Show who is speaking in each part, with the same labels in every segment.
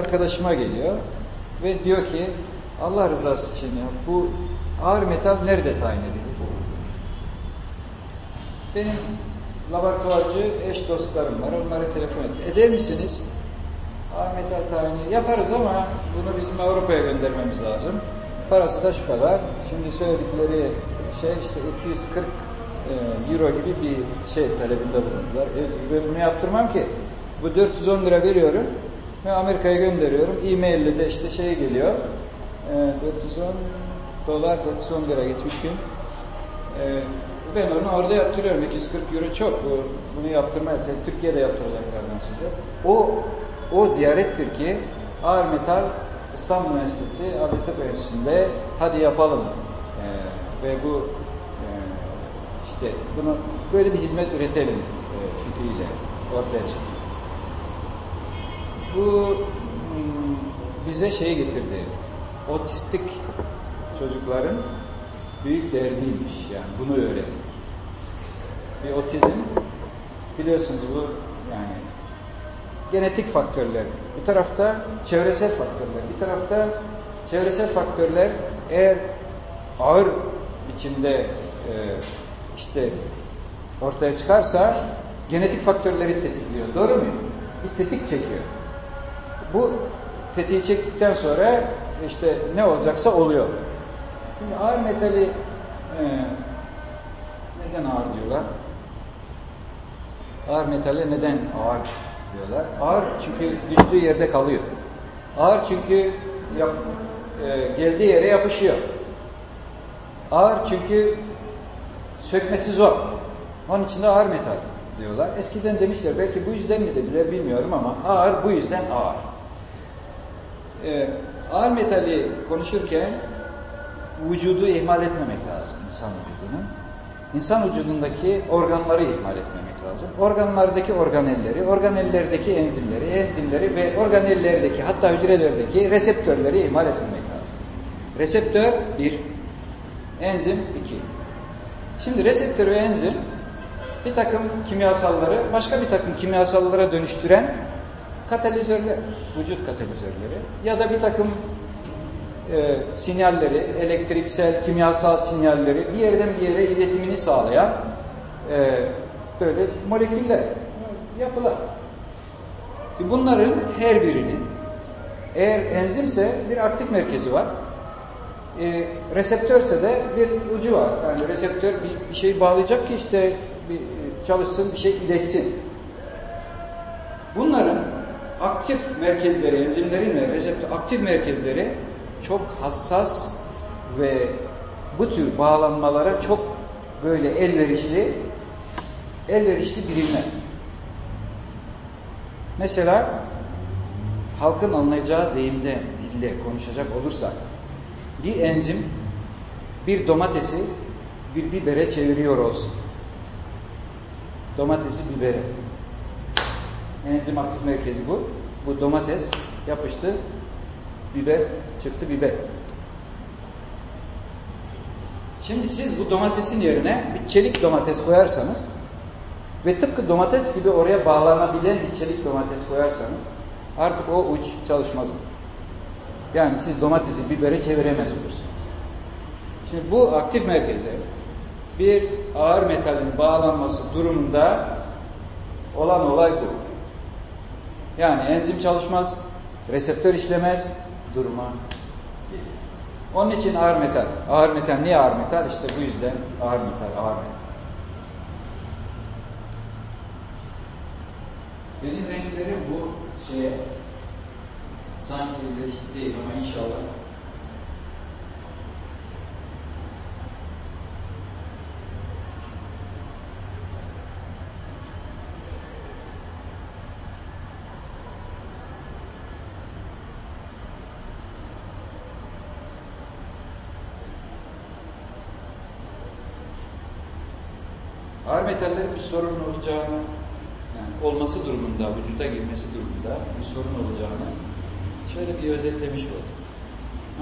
Speaker 1: arkadaşıma geliyor ve diyor ki Allah rızası için ya bu ağır metal nerede tayin edilir? Benim laboratuvarcı eş dostlarım var. Onlara telefon etti. Eder misiniz? Ağır metal tayini yaparız ama bunu bizim Avrupa'ya göndermemiz lazım. Parası da şu kadar. Şimdi söyledikleri şey işte 240 e, euro gibi bir şey talebinde bulundular. E, ben bunu yaptırmam ki. Bu 410 lira veriyorum ve Amerika'ya gönderiyorum. E-mail de işte şey geliyor. E, 410 dolar 410 lira geçmiş gün. E, ben onu orada yaptırıyorum. 240 euro çok. Bu, bunu yaptırmayız. Türkiye'de yaptıracaklardan size. O o ziyarettir ki ağır metal İstanbul Üniversitesi Tıp Enstitüsü'nde hadi yapalım ee, ve bu e, işte bunu böyle bir hizmet üretelim e, fikriyle ortaya çıktı. Bu hmm, bize şey getirdi. Otistik çocukların büyük derdiymiş yani bunu öğrendik. Bir otizm biliyorsunuz bu yani genetik faktörler, bir tarafta çevresel faktörler, bir tarafta çevresel faktörler eğer ağır biçimde e, işte ortaya çıkarsa genetik faktörleri tetikliyor. Doğru mu? Bir tetik çekiyor. Bu tetiği çektikten sonra işte ne olacaksa oluyor. Şimdi ağır metali e, neden ağır diyorlar? Ağır metale neden ağır diyorlar. Ağır çünkü düştüğü yerde kalıyor. Ağır çünkü yap, e, geldiği yere yapışıyor. Ağır çünkü sökmesi zor. Onun için de ağır metal diyorlar. Eskiden demişler, belki bu yüzden mi dediler bilmiyorum ama ağır bu yüzden ağır. Ee, ağır metali konuşurken vücudu ihmal etmemek lazım insan vücudunun. İnsan vücudundaki organları ihmal etmemek lazım. Organlardaki organelleri, organellerdeki enzimleri, enzimleri ve organellerdeki hatta hücrelerdeki reseptörleri ihmal etmemek lazım. Reseptör bir, enzim iki. Şimdi reseptör ve enzim bir takım kimyasalları başka bir takım kimyasallara dönüştüren katalizörler, vücut katalizörleri ya da bir takım e, sinyalleri, elektriksel, kimyasal sinyalleri bir yerden bir yere iletimini sağlayan e, böyle moleküller, yapılar. Bunların her birinin eğer enzimse bir aktif merkezi var. E, reseptörse de bir ucu var. Yani reseptör bir, bir şey bağlayacak ki işte bir, çalışsın, bir şey iletsin. Aktif merkezleri, enzimlerin ve reseptör aktif merkezleri çok hassas ve bu tür bağlanmalara çok böyle elverişli elverişli birimler. Mesela halkın anlayacağı deyimde, dille konuşacak olursak bir enzim bir domatesi bir bibere çeviriyor olsun. Domatesi bibere. Enzim aktif merkezi bu. Bu domates yapıştı. Biber çıktı biber. Şimdi siz bu domatesin yerine bir çelik domates koyarsanız ve tıpkı domates gibi oraya bağlanabilen bir çelik domates koyarsanız artık o uç çalışmaz olur. Yani siz domatesi bibere çeviremez olursunuz. Şimdi bu aktif merkeze bir ağır metalin bağlanması durumunda olan olay bu. Yani enzim çalışmaz, reseptör işlemez, duruma Onun için ağır metal. Ağır metal niye ağır metal? İşte bu yüzden ağır metal, ağır metal. Benim renklerim bu şeye sanki reşit değil ama inşallah Ağır metallerin bir sorun olacağını, yani olması durumunda, vücuda girmesi durumunda bir sorun olacağını şöyle bir özetlemiş oldum.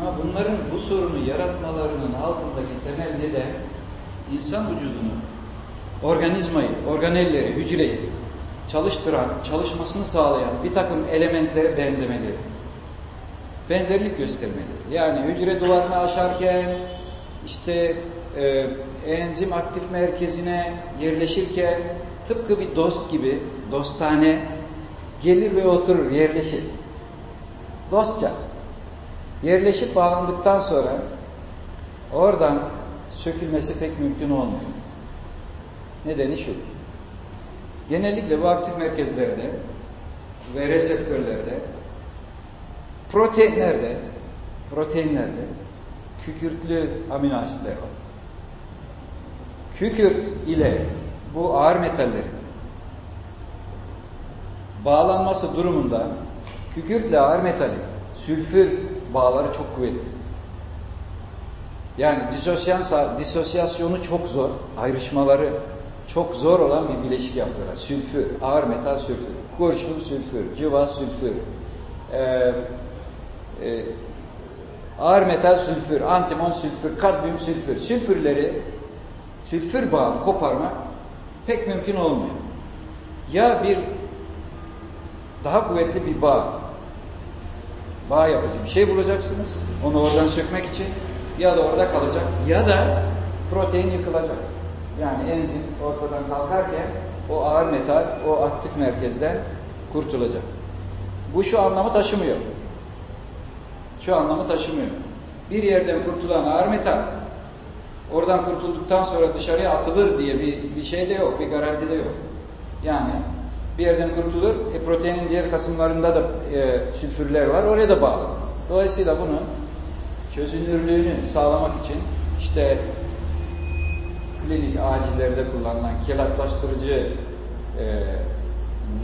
Speaker 1: Ama bunların bu sorunu yaratmalarının altındaki temel neden insan vücudunu, organizmayı, organelleri, hücreyi çalıştıran, çalışmasını sağlayan bir takım elementlere benzemeleri. benzerlik göstermeleri. Yani hücre duvarını aşarken işte e, enzim aktif merkezine yerleşirken tıpkı bir dost gibi dostane gelir ve oturur, yerleşir. Dostça. Yerleşip bağlandıktan sonra oradan sökülmesi pek mümkün olmuyor. Nedeni şu. Genellikle bu aktif merkezlerde ve reseptörlerde proteinlerde proteinlerde kükürtlü amino asitler var. Kükürt ile bu ağır metallerin bağlanması durumunda kükürtle ağır metalin sülfür bağları çok kuvvetli. Yani disosyasyonu çok zor, ayrışmaları çok zor olan bir bileşik yapıyorlar. Sülfür, ağır metal sülfür, kurşun sülfür, cıva sülfür, e, e, ağır metal sülfür, antimon sülfür, kadmiyum sülfür. Sülfürleri, sülfür bağı koparmak pek mümkün olmuyor. Ya bir daha kuvvetli bir bağ, bağ yapıcı bir şey bulacaksınız, onu oradan sökmek için ya da orada kalacak ya da protein yıkılacak. Yani enzim ortadan kalkarken o ağır metal, o aktif merkezden kurtulacak. Bu şu anlamı taşımıyor. Şu anlamı taşımıyor. Bir yerden kurtulan ağır metal oradan kurtulduktan sonra dışarıya atılır diye bir, bir şey de yok, bir garanti de yok. Yani bir yerden kurtulur, e, proteinin diğer kasımlarında da e, sülfürler var, oraya da bağlı. Dolayısıyla bunun çözünürlüğünü sağlamak için işte klinik acillerde kullanılan kelatlaştırıcı e,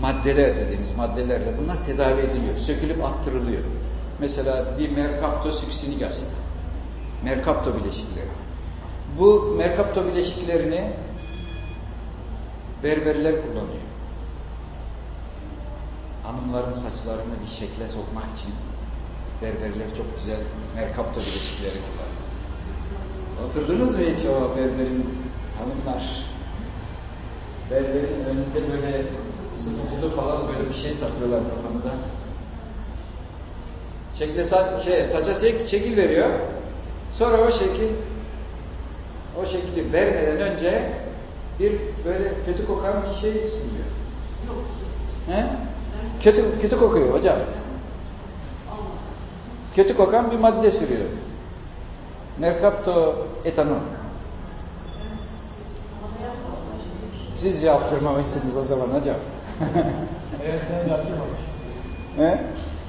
Speaker 1: maddeler dediğimiz maddelerle bunlar tedavi ediliyor. Sökülüp attırılıyor. Mesela dimerkaptosüksinik asit. Merkapto bileşikleri. Bu merkapto bileşiklerini berberler kullanıyor. Hanımların saçlarını bir şekle sokmak için berberler çok güzel merkapto bileşikleri kullanıyor. Oturdunuz mu hiç o berberin hanımlar? Berberin önünde böyle ısıtıcılı falan böyle bir şey takıyorlar kafanıza. Şekle sa şey, saça şekil veriyor. Sonra o şekil o şekli vermeden önce bir böyle kötü kokan bir şey sunuyor. He? Kötü, kötü kokuyor hocam. Kötü kokan bir madde sürüyor. Merkapto etanol. Siz yaptırmamışsınız o zaman hocam.
Speaker 2: evet sen yaptırmamış.
Speaker 1: He?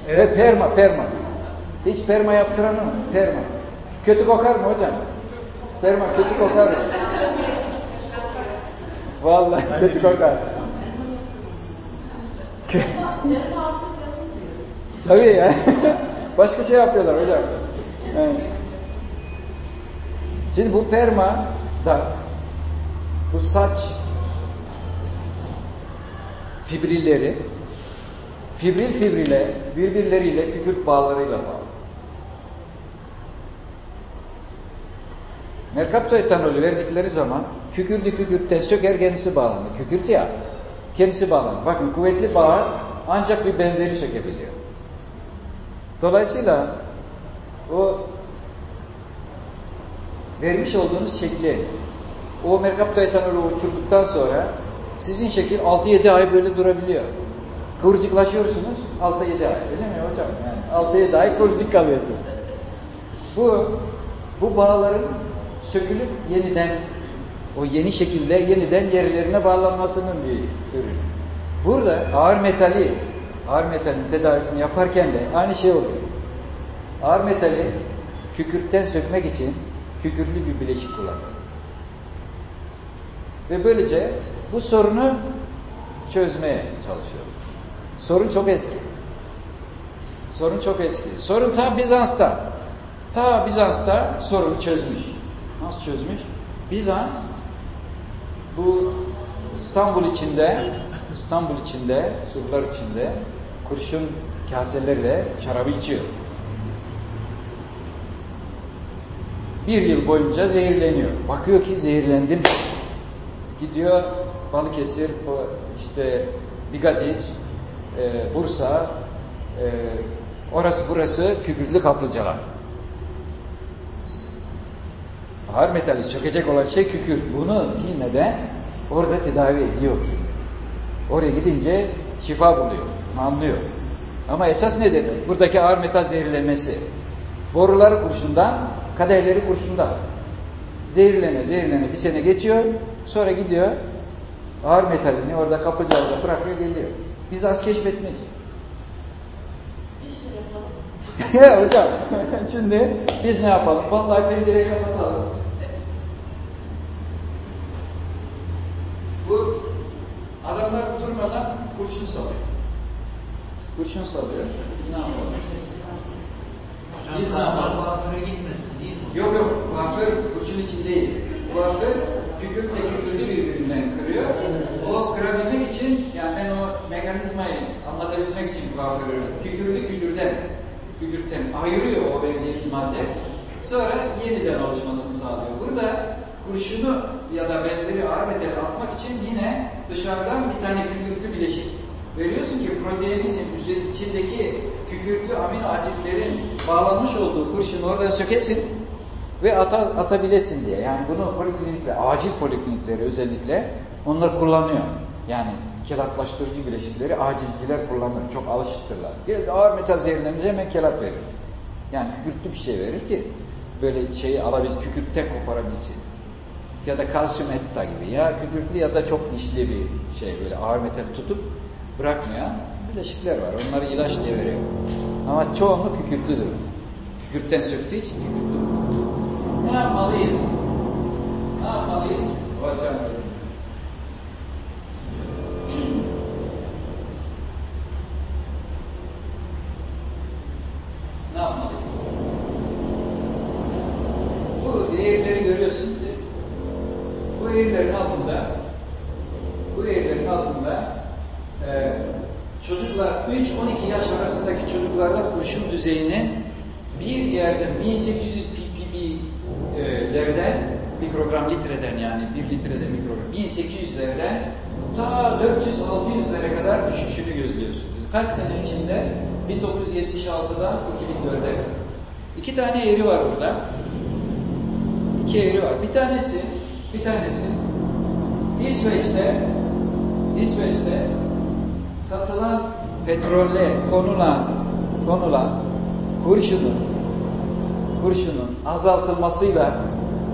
Speaker 1: Evet perma, perma. Hiç perma yaptıran mı? Perma. Kötü kokar mı hocam? Perma kötü kokar? Vallahi kötü kokar. Tabii ya. Başka şey yapıyorlar hocam. Evet. Şimdi bu perma da bu saç fibrilleri fibril fibrile birbirleriyle kükürt bağlarıyla bağlı. Merkapto etanolü verdikleri zaman kükürdü kükürtten söker kendisi bağlanır. Kükürt ya kendisi bağlanır. Bakın kuvvetli bağ ancak bir benzeri sökebiliyor. Dolayısıyla o vermiş olduğunuz şekli o merkapto etanolü uçurduktan sonra sizin şekil 6-7 ay böyle durabiliyor. Kıvırcıklaşıyorsunuz 6-7 ay. Öyle mi hocam? Yani 6-7 ay kıvırcık kalıyorsunuz. Bu bu bağların sökülüp yeniden o yeni şekilde yeniden yerlerine bağlanmasının bir ürünü. Burada ağır metali ağır metalin tedavisini yaparken de aynı şey oluyor. Ağır metali kükürtten sökmek için kükürtlü bir bileşik kullanıyor. Ve böylece bu sorunu çözmeye çalışıyor. Sorun çok eski. Sorun çok eski. Sorun ta Bizans'ta. Ta Bizans'ta sorunu çözmüş. Nasıl çözmüş? Bizans bu İstanbul içinde İstanbul içinde, surlar içinde kurşun kaselerle şarabı içiyor. Bir yıl boyunca zehirleniyor. Bakıyor ki zehirlendim. Gidiyor Balıkesir, işte Bigadiç, e, Bursa, e, Orası burası kükürtlü kaplıcalar. Ağır metali sökecek olan şey kükürt. Bunu bilmeden orada tedavi ediyor. Oraya gidince şifa buluyor, anlıyor. Ama esas nedir? Buradaki ağır metal zehirlenmesi. Boruları kurşundan, kadehleri kurşundan. Zehirlene zehirlene bir sene geçiyor. Sonra gidiyor ağır metalini orada kapıcılarda bırakıyor geliyor. Biz az keşfetmedik. ya hocam şimdi biz ne yapalım? Vallahi pencereyi kapatalım. Bu adamlar durmadan kurşun salıyor. Kurşun salıyor. Biz ne yapalım?
Speaker 3: Hocam
Speaker 1: Biz ne yapalım?
Speaker 3: kuaföre gitmesin değil mi?
Speaker 1: Yok yok, kuaför kurşun için değil. Kuaför kükürtle kükürdü birbirinden kırıyor. O kırabilmek için, yani ben o mekanizmayı anlatabilmek için kuaförü kükürdü kükürden, kükürtten ayırıyor o verdiğimiz madde. Sonra yeniden oluşmasını sağlıyor. Burada kurşunu ya da benzeri ağır metali atmak için yine dışarıdan bir tane kükürtlü bileşik veriyorsun ki proteinin içindeki kükürtlü amino asitlerin bağlanmış olduğu kurşunu oradan sökesin ve ata, atabilesin diye. Yani bunu poliklinikler, acil poliklinikleri özellikle onlar kullanıyor. Yani kelatlaştırıcı bileşikleri acilciler kullanır. Çok alışıktırlar. Ağır metal zehirlenince hemen kelat verir. Yani kükürtlü bir şey verir ki böyle şeyi alabilsin, kükürtte koparabilsin. Ya da kalsiyum etta gibi. Ya kükürtlü ya da çok dişli bir şey böyle ağır metal tutup bırakmayan bileşikler var. Onları ilaç diye veriyor. Ama çoğunluk kükürtlüdür. Kükürtten söktüğü için kükürtlü. Ne yapmalıyız? Ne yapmalıyız? Hocam Ne yapmalıyız? Bu eğrileri görüyorsunuz değil mi? Bu eğrilerin altında bu eğrilerin altında e, çocuklar 3-12 yaş arasındaki çocuklarda kurşun düzeyinin bir yerden 1800 ppb'lerden mikrogram litreden yani 1 litrede mikrogram 1800'lerden ta 400-600'lere kadar düşüşünü gözlüyorsunuz. Kaç sene içinde? 1976'dan 2004'e kadar. İki tane eğri var burada. İki eğri var. Bir tanesi bir tanesi İsveç'te İsveç'te satılan petrolle konulan konulan kurşunun kurşunun azaltılmasıyla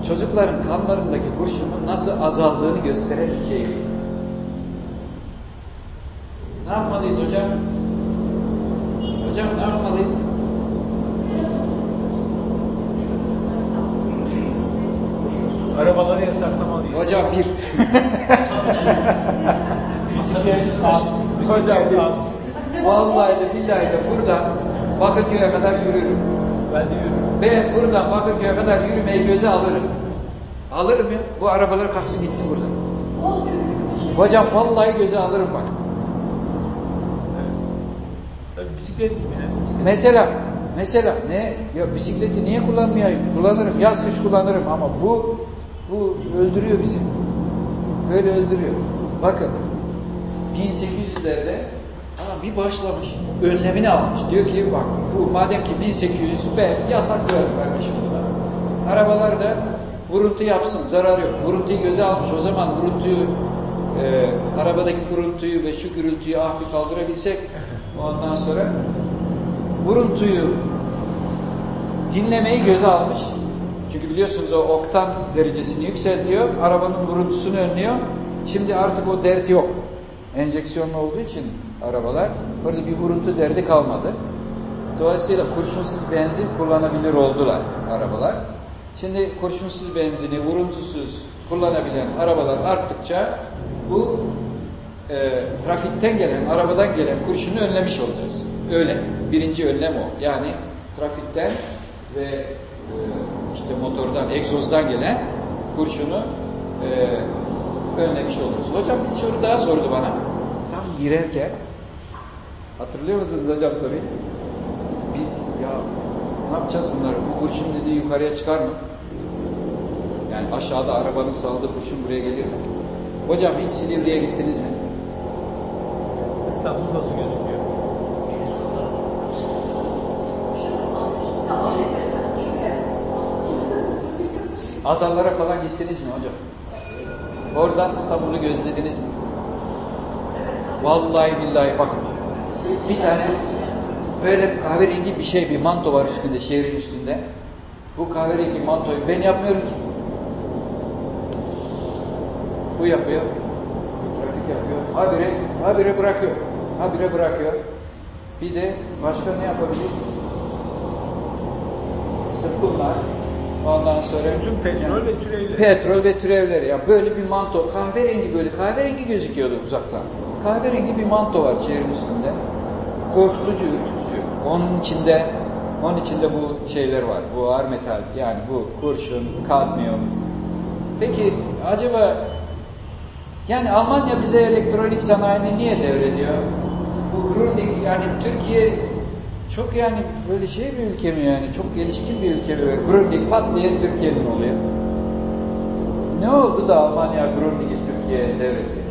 Speaker 1: çocukların kanlarındaki kurşunun nasıl azaldığını gösteren bir şey. Ne yapmalıyız hocam? Hocam ne yapmalıyız?
Speaker 2: Arabaları yasaklamalıyız.
Speaker 1: Hocam bir. Hocam
Speaker 2: az.
Speaker 1: Vallahi de billahi de buradan Bakırköy'e kadar yürürüm.
Speaker 2: Ben de yürüyorum.
Speaker 1: Ben buradan Bakırköy'e kadar yürümeyi göze alırım. Alırım ya. Bu arabalar kalksın gitsin buradan. Hocam vallahi göze alırım bak.
Speaker 2: Tabii bisiklet yine.
Speaker 1: Mesela mesela ne ya bisikleti niye kullanmayayım? Kullanırım. Yaz kış kullanırım ama bu bu öldürüyor bizi. Böyle öldürüyor. Bakın 1800'lerde ama bir başlamış. Önlemini almış. Diyor ki bak bu madem ki 1800 ben yasaklıyorum kardeşim buna. Arabalarda vuruntu yapsın. Zarar yok. Vuruntuyu göze almış. O zaman vuruntuyu e, arabadaki vuruntuyu ve şu gürültüyü ah bir kaldırabilsek ondan sonra vuruntuyu dinlemeyi göze almış. Çünkü biliyorsunuz o oktan derecesini yükseltiyor. Arabanın vuruntusunu önlüyor. Şimdi artık o dert yok. Enjeksiyonlu olduğu için arabalar orada bir vuruntu derdi kalmadı. Dolayısıyla kurşunsuz benzin kullanabilir oldular arabalar. Şimdi kurşunsuz benzini, vuruntusuz kullanabilen arabalar arttıkça bu e, trafikten gelen, arabadan gelen kurşunu önlemiş olacağız. Öyle. Birinci önlem o. Yani trafikten ve e, işte motordan, egzozdan gelen kurşunu e, önlemiş oluruz. Hocam bir soru daha sordu bana. Tam girerken Hatırlıyor musunuz hocam soruyu? Biz ya ne yapacağız bunları? Bu kurşun dediği yukarıya çıkar mı? Yani aşağıda arabanın saldığı kurşun buraya gelir mi? Hocam hiç Silivri'ye gittiniz mi?
Speaker 2: İstanbul nasıl gözüküyor?
Speaker 1: Adalara falan gittiniz mi hocam? Oradan İstanbul'u gözlediniz mi? Vallahi billahi bakın bir tane böyle kahverengi bir şey, bir manto var üstünde, şehrin üstünde. Bu kahverengi mantoyu ben yapmıyorum ki. Bu yapıyor. Trafik yapıyor. Habire, habire bırakıyor. Habire bırakıyor. Bir de başka ne yapabilir? İşte bunlar. Ondan sonra
Speaker 2: Bütün petrol ve türevleri.
Speaker 1: Petrol ve türevleri. Ya böyle bir manto, kahverengi böyle kahverengi gözüküyordu uzaktan. Kahverengi bir manto var şehrin üstünde. Korkutucu, ürkütücü. Onun içinde onun içinde bu şeyler var. Bu ağır metal yani bu kurşun, kadmiyum. Peki acaba yani Almanya bize elektronik sanayini niye devrediyor? Bu Grundig yani Türkiye çok yani böyle şey bir ülke mi yani? Çok gelişkin bir ülke mi? Grundig pat diye Türkiye'nin oluyor. Ne oldu da Almanya Grundig'i Türkiye'ye devretti?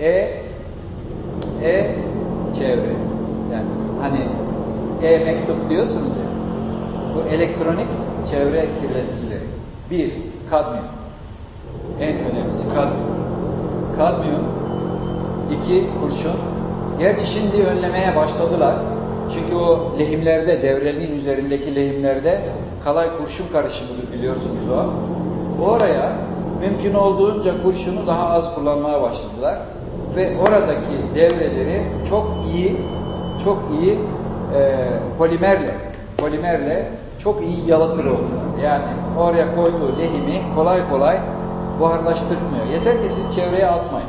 Speaker 1: E E çevre. Yani hani E mektup diyorsunuz ya. Bu elektronik çevre kirleticileri. Bir, kadmiyum. En önemlisi kadmiyum. Kadmiyum. iki kurşun. Gerçi şimdi önlemeye başladılar. Çünkü o lehimlerde, devrelinin üzerindeki lehimlerde kalay kurşun karışımıdır biliyorsunuz o. Oraya mümkün olduğunca kurşunu daha az kullanmaya başladılar. Ve oradaki devreleri çok iyi, çok iyi e, polimerle, polimerle çok iyi yalıtır oldular. Yani oraya koyduğu lehimi kolay kolay buharlaştırmıyor. Yeter ki siz çevreye atmayın.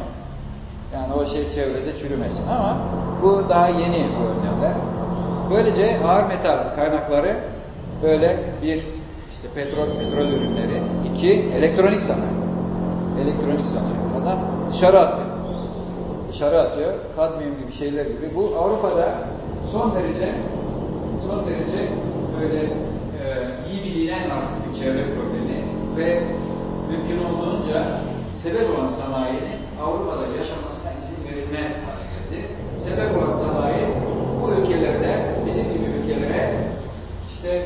Speaker 1: Yani o şey çevrede çürümesin ama bu daha yeni bu önlemler. Böylece ağır metal kaynakları böyle bir işte petrol petrol ürünleri, iki elektronik sanayi. Elektronik sanayi. Adam dışarı atıyor. Dışarı atıyor. Kadmiyum gibi şeyler gibi. Bu Avrupa'da son derece son derece böyle e, iyi bilinen artık bir çevre problemi ve mümkün olduğunca sebep olan sanayinin Avrupa'da yaşamasına izin verilmez hale geldi. Sebep olan sanayi bu ülkelerde, bizim gibi ülkelere işte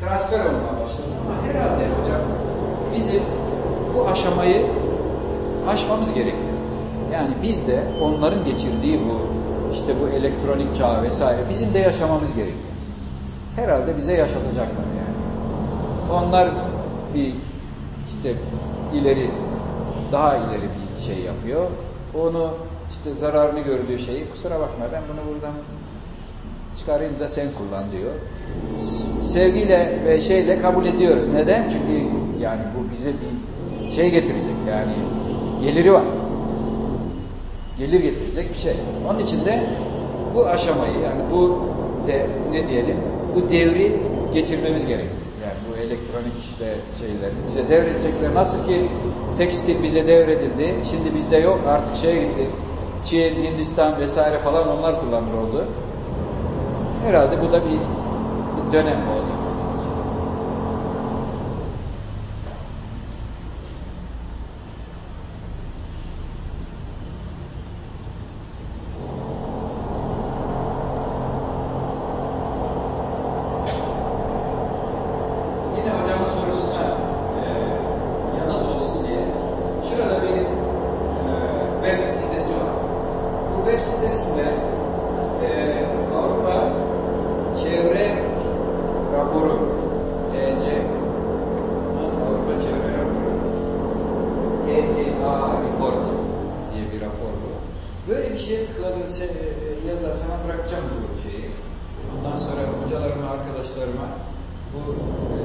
Speaker 1: transfer olmaya başladı. Ama herhalde hocam bizim bu aşamayı aşmamız gerekiyor. Yani biz de onların geçirdiği bu işte bu elektronik çağ vesaire bizim de yaşamamız gerekiyor. Herhalde bize yaşatacaklar yani. Onlar bir işte ileri daha ileri bir şey yapıyor. Onu işte zararını gördüğü şeyi kusura bakma ben bunu buradan çıkarayım da sen kullan diyor. Sevgiyle ve şeyle kabul ediyoruz. Neden? Çünkü yani bu bize bir şey getirecek. Yani geliri var. Gelir getirecek bir şey. Onun için de bu aşamayı yani bu de ne diyelim bu devri geçirmemiz gerekir. Yani bu elektronik işte şeyleri bize devredecekler. Nasıl ki tekstil bize devredildi. Şimdi bizde yok artık şeye gitti. Çin, Hindistan vesaire falan onlar kullanır oldu. Herhalde bu da bir, dönem olacak. Yine hocamın sorusuna e, yanıt olsun diye şurada bir e, web sitesi var. Bu web sitesinde e, Avrupa Çevre Raporu EC Avrupa Çevre Raporu EEA Report diye bir rapor bu. Böyle bir şeye tıkladığınız e, ya da sana bırakacağım bu şeyi. Ondan sonra hocalarıma, arkadaşlarıma bu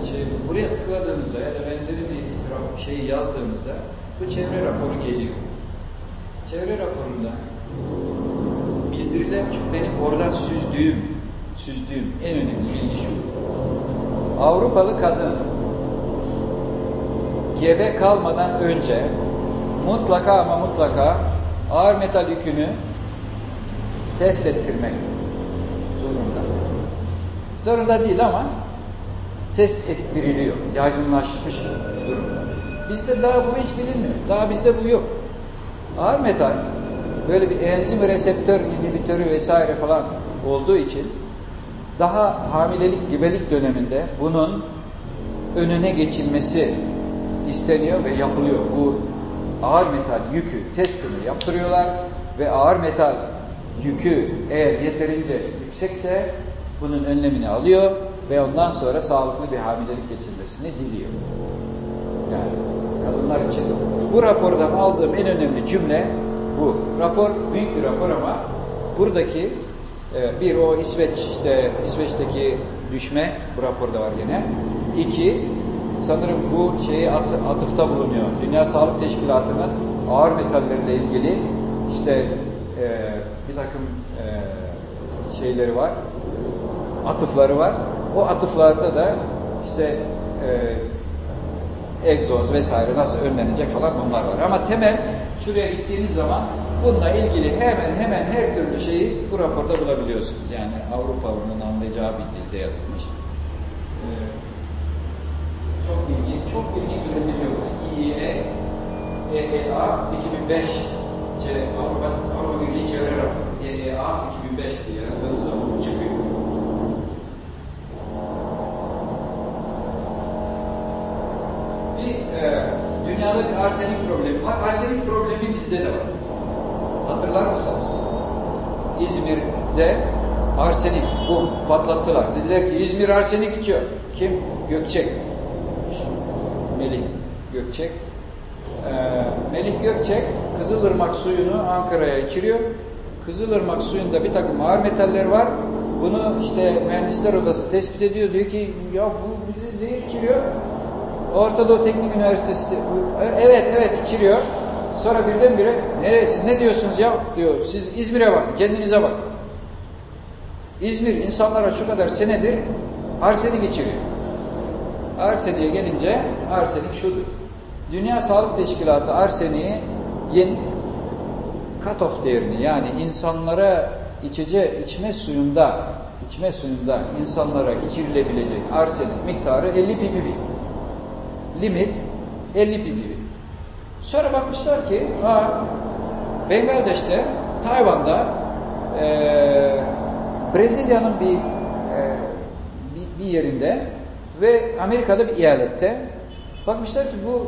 Speaker 1: şey buraya tıkladığınızda ya da benzeri bir rap- şeyi yazdığınızda bu çevre raporu geliyor. Çevre raporunda bildirilen çünkü benim oradan süzdüğüm süzdüğüm en önemli bilgi şu. Avrupalı kadın gebe kalmadan önce mutlaka ağır metal yükünü test ettirmek zorunda. Zorunda değil ama test ettiriliyor. Yaygınlaşmış durumda. Bizde daha bu hiç bilinmiyor. Daha bizde bu yok. Ağır metal böyle bir enzim reseptör inhibitörü vesaire falan olduğu için daha hamilelik, gebelik döneminde bunun önüne geçilmesi isteniyor ve yapılıyor. Bu ağır metal yükü testini yaptırıyorlar ve ağır metal yükü eğer yeterince yüksekse bunun önlemini alıyor ve ondan sonra sağlıklı bir hamilelik geçirmesini diliyor. Yani kadınlar için. Bu rapordan aldığım en önemli cümle bu. Rapor büyük bir rapor ama buradaki e, bir o İsveç işte İsveç'teki düşme bu raporda var gene. İki sanırım bu şeyi at, atıfta bulunuyor. Dünya Sağlık Teşkilatı'nın ağır metallerle ilgili işte e, bir takım e, şeyleri var. Atıfları var. O atıflarda da işte e, egzoz vesaire nasıl önlenecek falan onlar var. Ama temel şuraya gittiğiniz zaman bununla ilgili hemen hemen her türlü şeyi bu raporda bulabiliyorsunuz. Yani Avrupalı'nın anlayacağı bir dilde yazılmış. Ee, çok bilgi, çok bilgi üretiliyor. İİE, EEA 2005 şey, Avrupa, Avrupa Birliği Çevre Raporu. EEA 2005 diye yazdığınız zaman çıkıyor. Bir e, dünyada bir arsenik problemi var. Arsenik problemi bizde de var. Hatırlar mısınız? İzmir'de arsenik bu patlattılar. Dediler ki İzmir arsenik içiyor. Kim? Gökçek. Melih Gökçek. Ee, Melih Gökçek Kızılırmak suyunu Ankara'ya içiriyor. Kızılırmak suyunda bir takım ağır metaller var. Bunu işte mühendisler odası tespit ediyor. Diyor ki ya bu bizi zehir içiriyor. Orta Doğu Teknik Üniversitesi evet evet içiriyor. Sonra birdenbire ne, siz ne diyorsunuz ya diyor. Siz İzmir'e bakın kendinize bakın. İzmir insanlara şu kadar senedir arsenik içiriyor. Arseniye gelince arsenik şudur. Dünya Sağlık Teşkilatı arseniği yen cut-off değerini yani insanlara içece içme suyunda içme suyunda insanlara içirilebilecek arsenik miktarı 50 ppb. Limit 50 ppb. Sonra bakmışlar ki ha, Bangladeş'te, Tayvan'da e, Brezilya'nın bir, e, bir, bir yerinde ve Amerika'da bir eyalette bakmışlar ki bu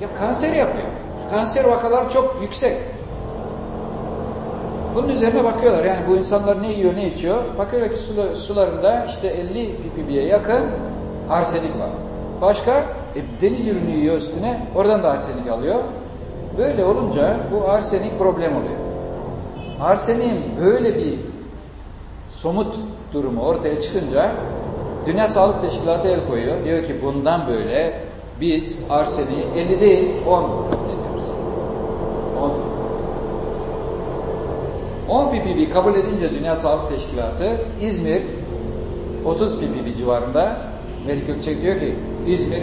Speaker 1: ya kanser yapıyor. Kanser vakaları çok yüksek. Bunun üzerine bakıyorlar. Yani bu insanlar ne yiyor, ne içiyor? Bakıyorlar ki sularında işte 50 ppb'ye yakın arsenik var. Başka? E, deniz ürünü yiyor üstüne. Oradan da arsenik alıyor. Böyle olunca bu arsenik problem oluyor. Arseniğin böyle bir somut durumu ortaya çıkınca Dünya Sağlık Teşkilatı el koyuyor. Diyor ki bundan böyle biz arseniği 50 değil 10 kabul ediyoruz. 10. 10 ppb kabul edince Dünya Sağlık Teşkilatı İzmir 30 ppb civarında Melik Gökçek diyor ki İzmir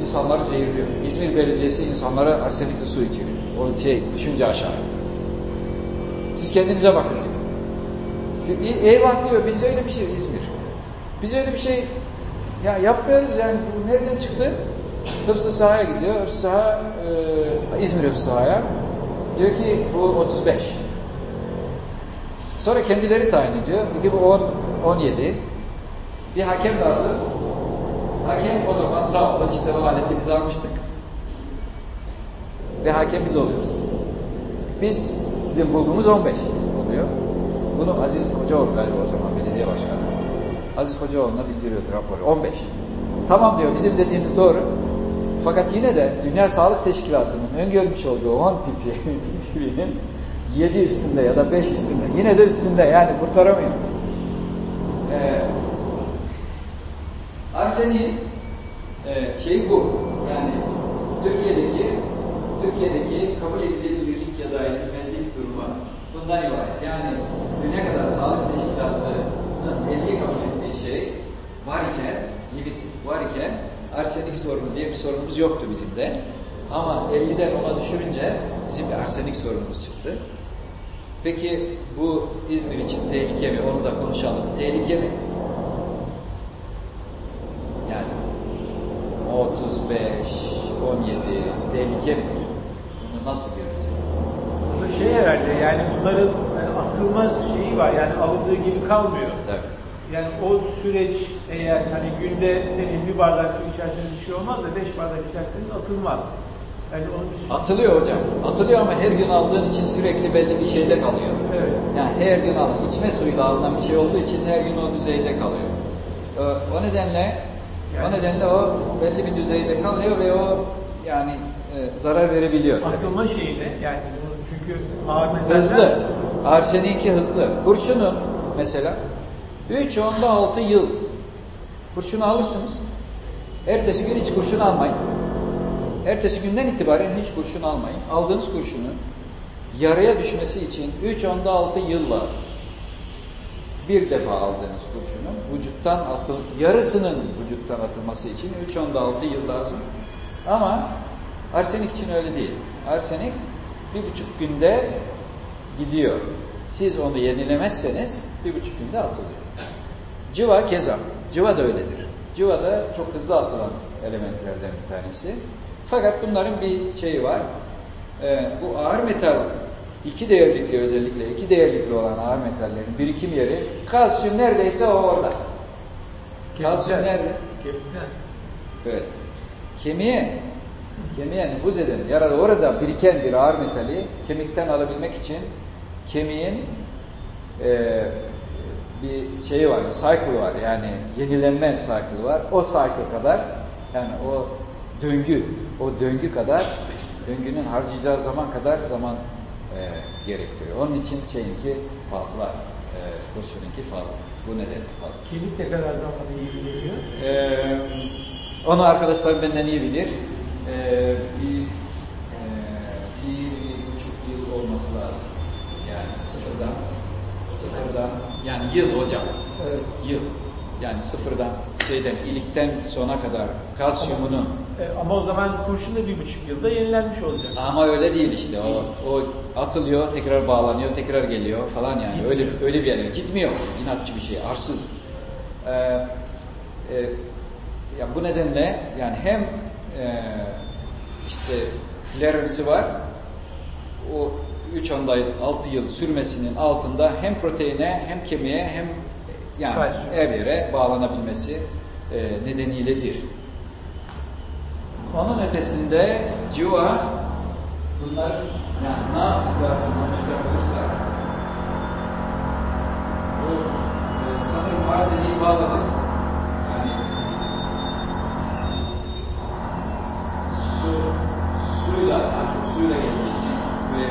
Speaker 1: insanları zehirliyor. İzmir Belediyesi insanlara arsenikli su içiriyor. O şey düşünce aşağı. Siz kendinize bakın diyor. Eyvah diyor biz öyle bir şey İzmir. Biz öyle bir şey ya yapmıyoruz yani bu nereden çıktı? Hıfzı sahaya gidiyor. Hıfzı saha e, İzmir Hıfzı sahaya. Diyor ki bu 35. Sonra kendileri tayin ediyor. Peki bu 10, 17. Bir hakem lazım. Hakem o zaman sağ olun işte o aleti biz almıştık. Ve hakem biz oluyoruz. Biz, bizim bulgumuz 15 oluyor. Bunu Aziz Hocaoğlu galiba o zaman belediye başkanı. Aziz Hocaoğlu'na bildiriyor raporu. 15. Tamam diyor bizim dediğimiz doğru. Fakat yine de Dünya Sağlık Teşkilatı'nın öngörmüş olduğu 10 pp'nin 7 üstünde ya da 5 üstünde. Yine de üstünde yani kurtaramıyor. Ee, Arseniğin e, şey bu. Yani Türkiye'deki Türkiye'deki kabul edilebilirlik ya da edilmezlik durumu bundan ibaret. Yani dünya kadar sağlık teşkilatının 50 kabul var iken, limit var iken arsenik sorunu diye bir sorunumuz yoktu bizim de. Ama 50'den ona düşürünce bizim bir arsenik sorunumuz çıktı. Peki bu İzmir için tehlike mi? Onu da konuşalım. Tehlike mi? Yani 35, 17 tehlike mi? Bunu nasıl görürsünüz?
Speaker 2: Bu şey herhalde yani bunların atılmaz şeyi var yani alındığı gibi kalmıyor.
Speaker 1: Tabii.
Speaker 2: Yani o süreç eğer hani günde ne bileyim bir bardak su içerseniz bir şey olmaz da beş bardak içerseniz atılmaz. Yani onun bir
Speaker 1: Atılıyor hocam. Atılıyor ama her gün aldığın için sürekli belli bir şeyde kalıyor.
Speaker 2: Evet.
Speaker 1: Yani her gün alın. içme suyuyla alınan bir şey olduğu için her gün o düzeyde kalıyor. Ee, O nedenle o
Speaker 2: Yani-
Speaker 1: nedenle o belli bir düzeyde kalıyor ve o yani e, zarar verebiliyor. tabii.
Speaker 2: atılma şeyi ne? Yani çünkü ağır metaller
Speaker 1: Hızlı. Arseninki hızlı. Kurşunun mesela 3 onda 6 yıl kurşunu alırsınız. Ertesi gün hiç kurşun almayın. Ertesi günden itibaren hiç kurşun almayın. Aldığınız kurşunun yaraya düşmesi için 3 onda 6 yıl lazım. Bir defa aldığınız kurşunun vücuttan atıl yarısının vücuttan atılması için 3 onda 6 yıl lazım. Ama arsenik için öyle değil. Arsenik bir buçuk günde gidiyor. Siz onu yenilemezseniz bir buçuk günde atılıyor. Civa keza. Civa da öyledir. Civa da çok hızlı atılan elementlerden bir tanesi. Fakat bunların bir şeyi var. Ee, bu ağır metal iki değerlikli özellikle iki değerlikli olan ağır metallerin birikim yeri kalsiyum neredeyse o orada. Kalsiyum nerede?
Speaker 2: Kemikten.
Speaker 1: Evet. Kemiğe, kemiğe nüfuz eden, ya da orada biriken bir ağır metali kemikten alabilmek için kemiğin e, bir şeyi var, bir cycle var. Yani yenilenme cycle var. O cycle kadar yani o döngü, o döngü kadar döngünün harcayacağı zaman kadar zaman e, gerektiriyor. Onun için şeyinki fazla, e, kurşununki fazla. Bu nedenle fazla.
Speaker 2: Kemik ne kadar zamanda yenileniyor?
Speaker 1: Ee, onu arkadaşlar benden iyi bilir. Ee, bir, e, bir buçuk yıl olması lazım. Yani sıfırdan, sıfırdan, yani yıl hocam.
Speaker 2: Evet.
Speaker 1: Yıl. Yani sıfırdan, şeyden, ilikten sona kadar kalsiyumunun.
Speaker 2: E, ama o zaman kurşun da bir buçuk yılda yenilenmiş olacak.
Speaker 1: Ama öyle değil işte. O, o atılıyor, tekrar bağlanıyor, tekrar geliyor falan yani.
Speaker 2: Gitmiyor.
Speaker 1: Öyle öyle bir yani. Gitmiyor. İnatçı bir şey, arsız. Ee, e, ya bu nedenle yani hem e, işte clearance'ı var. O 3 anda 6 yıl sürmesinin altında hem proteine hem kemiğe hem yani
Speaker 2: Kalsiyum.
Speaker 1: her yere bağlanabilmesi e, nedeniyledir. Onun ötesinde civa bunlar yani ne yaptıklarını konuşacak olursak bu e, sanırım arseniyi bağladık. Yani su suyla daha çok suyla geldiğini ve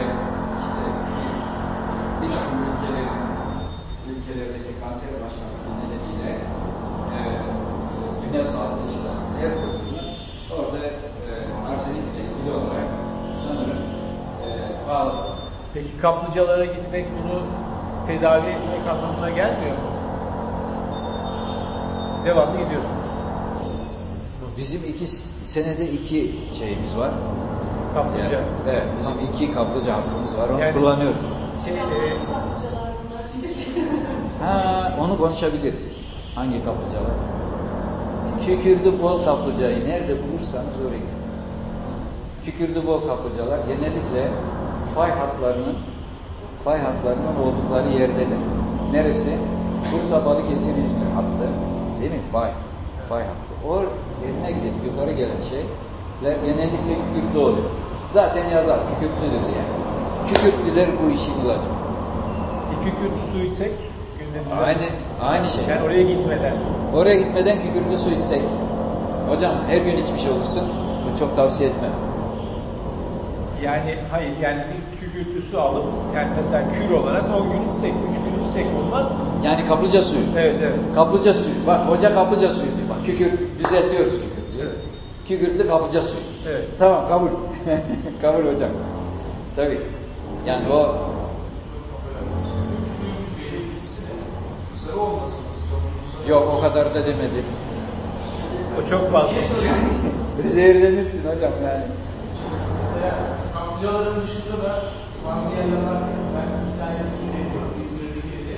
Speaker 1: takım ülkelerin ülkelerdeki kanser başlaması nedeniyle e, dünya sağlık her kurulunu orada e, arsenik ile ilgili olarak sanırım e, bağlı.
Speaker 2: Peki kaplıcalara gitmek bunu tedavi etmek anlamına gelmiyor mu? Devamlı gidiyorsunuz.
Speaker 1: Bizim iki senede iki şeyimiz var.
Speaker 2: Kaplıca.
Speaker 1: Yani, evet, bizim iki kaplıca hakkımız var. Onu
Speaker 2: Yani
Speaker 1: kullanıyoruz.
Speaker 2: Şey, e,
Speaker 1: Ha, onu konuşabiliriz. Hangi kaplıcalar? Kükürdü bol kaplıcayı nerede bulursanız oraya gidin. Kükürdü bol kaplıcalar genellikle fay hatlarının fay hatlarının oldukları yerdedir. Neresi? Bursa Balıkesir İzmir hattı. Değil mi? Fay. Fay hattı. O yerine gidip yukarı gelen şeyler genellikle kükürtlü oluyor. Zaten yazar kükürtlüdür diye. Kükürtlüler bu işi bulacak.
Speaker 2: iki kükürtlü su içsek
Speaker 1: Aynı, aynı şey.
Speaker 2: Yani oraya gitmeden.
Speaker 1: Oraya gitmeden kükürtlü su içsek. Hocam her gün içmiş olursun. Bu çok tavsiye etmem.
Speaker 2: Yani hayır yani bir kükürtlü su alıp yani mesela kür olarak 10 gün içsek, 3 gün içsek olmaz mı?
Speaker 1: Yani kaplıca suyu.
Speaker 2: Evet evet.
Speaker 1: Kaplıca suyu. Bak hoca kaplıca suyu diyor. Bak kükürt düzeltiyoruz kükürtlüyü.
Speaker 2: Evet.
Speaker 1: Kükürtlü kaplıca suyu.
Speaker 2: Evet.
Speaker 1: Tamam kabul. kabul hocam. Tabii. Yani o Yok o kadar da demedim.
Speaker 2: O çok fazla.
Speaker 1: Zehirlenirsin hocam yani.
Speaker 4: Mesela dışında da bazı yerler. Ben bir tane film ediyorum İzmir'deki de.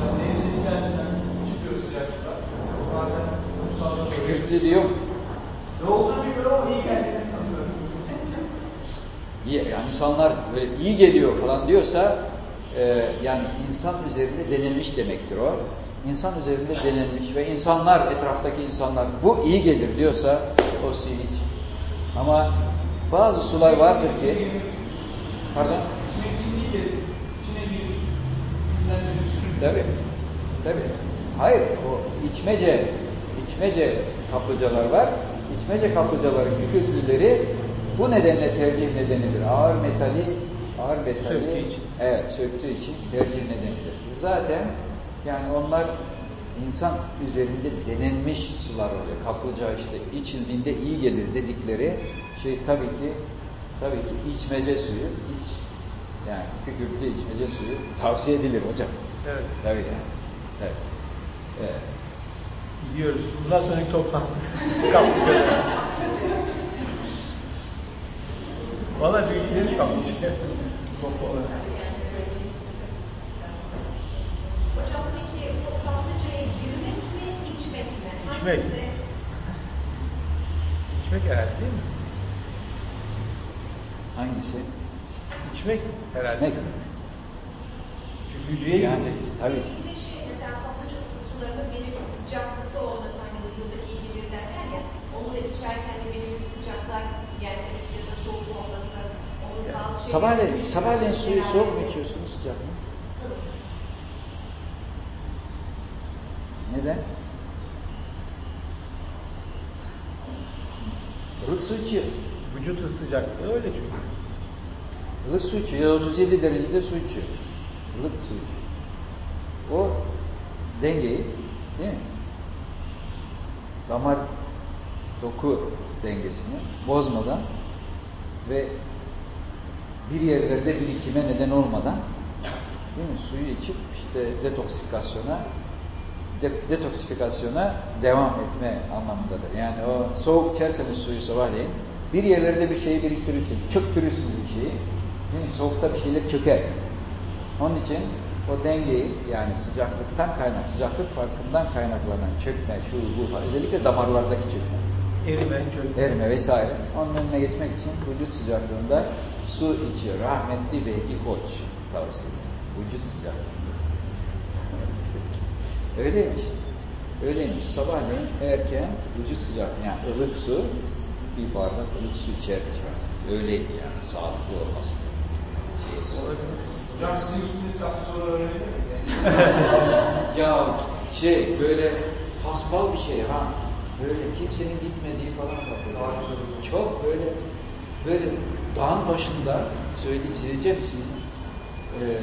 Speaker 4: Yani denizin içerisinden çıkıyor sıcaklıklar. Bazen kumsalda
Speaker 1: diyor mu?
Speaker 4: Ne olduğunu bilmiyorum ama iyi geldiğini sanıyorum.
Speaker 1: İyi, yani insanlar böyle iyi geliyor falan diyorsa e, yani insan üzerinde denilmiş demektir o. İnsan üzerinde denilmiş ve insanlar, etraftaki insanlar bu iyi gelir diyorsa o suyu iç. Ama bazı sular vardır ki pardon?
Speaker 4: İçmek için değil de içine bir dinlendirmiş.
Speaker 1: Tabi. Tabi. Hayır, o içmece, içmece kaplıcalar var. İçmece kaplıcaların kükürtlüleri bu nedenle tercih nedenidir. Ağır metali, ağır metali
Speaker 2: Söktüğü için.
Speaker 1: Evet, söktüğü için tercih nedenidir. Zaten yani onlar insan üzerinde denenmiş sular oluyor. Kaplıca işte içildiğinde iyi gelir dedikleri şey tabii ki tabii ki içmece suyu, iç yani kükürtlü içmece suyu tavsiye edilir hocam.
Speaker 2: Evet.
Speaker 1: Tabii yani. Evet. evet.
Speaker 2: Gidiyoruz. Bundan sonraki toplantı. Kaplıca. Valla bir gidelim kaplıca. Topu olarak.
Speaker 5: Hocam peki o kaplıcaya girmek mi, içmek mi?
Speaker 2: İçmek.
Speaker 5: Hangisi?
Speaker 2: İçmek herhalde değil mi?
Speaker 1: Hangisi?
Speaker 2: İçmek herhalde.
Speaker 1: İçmek.
Speaker 2: Çünkü hücreye
Speaker 1: Yani
Speaker 2: gidecek.
Speaker 1: tabii.
Speaker 5: Bir de şey mesela kaplıca sularının belirli bir sıcaklıkta olması hani vücuttaki iyi gelir derler ya onu da içerken de belirli bir sıcaklar gelmesi ya da soğuk olması onun bazı şeyleri
Speaker 1: Sabahleyin, sabahleyin suyu soğuk mu içiyorsunuz sıcak mı? Neden? Ilık su içiyor.
Speaker 2: Vücut sıcaklığı öyle çünkü.
Speaker 1: Ilık su içiyor. Ya 37 derecede su içiyor. Ilık su içiyor. O dengeyi değil mi? Damar doku dengesini bozmadan ve bir yerlerde birikime neden olmadan değil mi? Suyu içip işte detoksifikasyona de- detoksifikasyona devam etme anlamındadır. Yani o soğuk içerseniz suyu sabahleyin bir yerlerde bir şeyi biriktirirsin, çöktürürsünüz bir şeyi. Değil mi? Soğukta bir şeyler çöker. Onun için o dengeyi yani sıcaklıktan kaynak, sıcaklık farkından kaynaklanan çökme, şu bu özellikle damarlardaki çökme,
Speaker 2: Erime, çökme.
Speaker 1: erime vesaire. Onun önüne geçmek için vücut sıcaklığında su içiyor. Rahmetli Vehbi Koç tavsiyesi. Vücut sıcaklığında. Öyleymiş. Öyleymiş. Sabahleyin erken vücut sıcaklığı yani ılık su bir bardak ılık su içermiş. Öyleydi yani sağlıklı olması. Şey,
Speaker 4: Hocam sizin gittiğiniz kapı soru öğrenebilir miyiz?
Speaker 1: Ya şey böyle hasbal bir şey ha. Böyle kimsenin gitmediği falan kapı. Çok böyle böyle dağın başında söyleyeceğim size. Ee,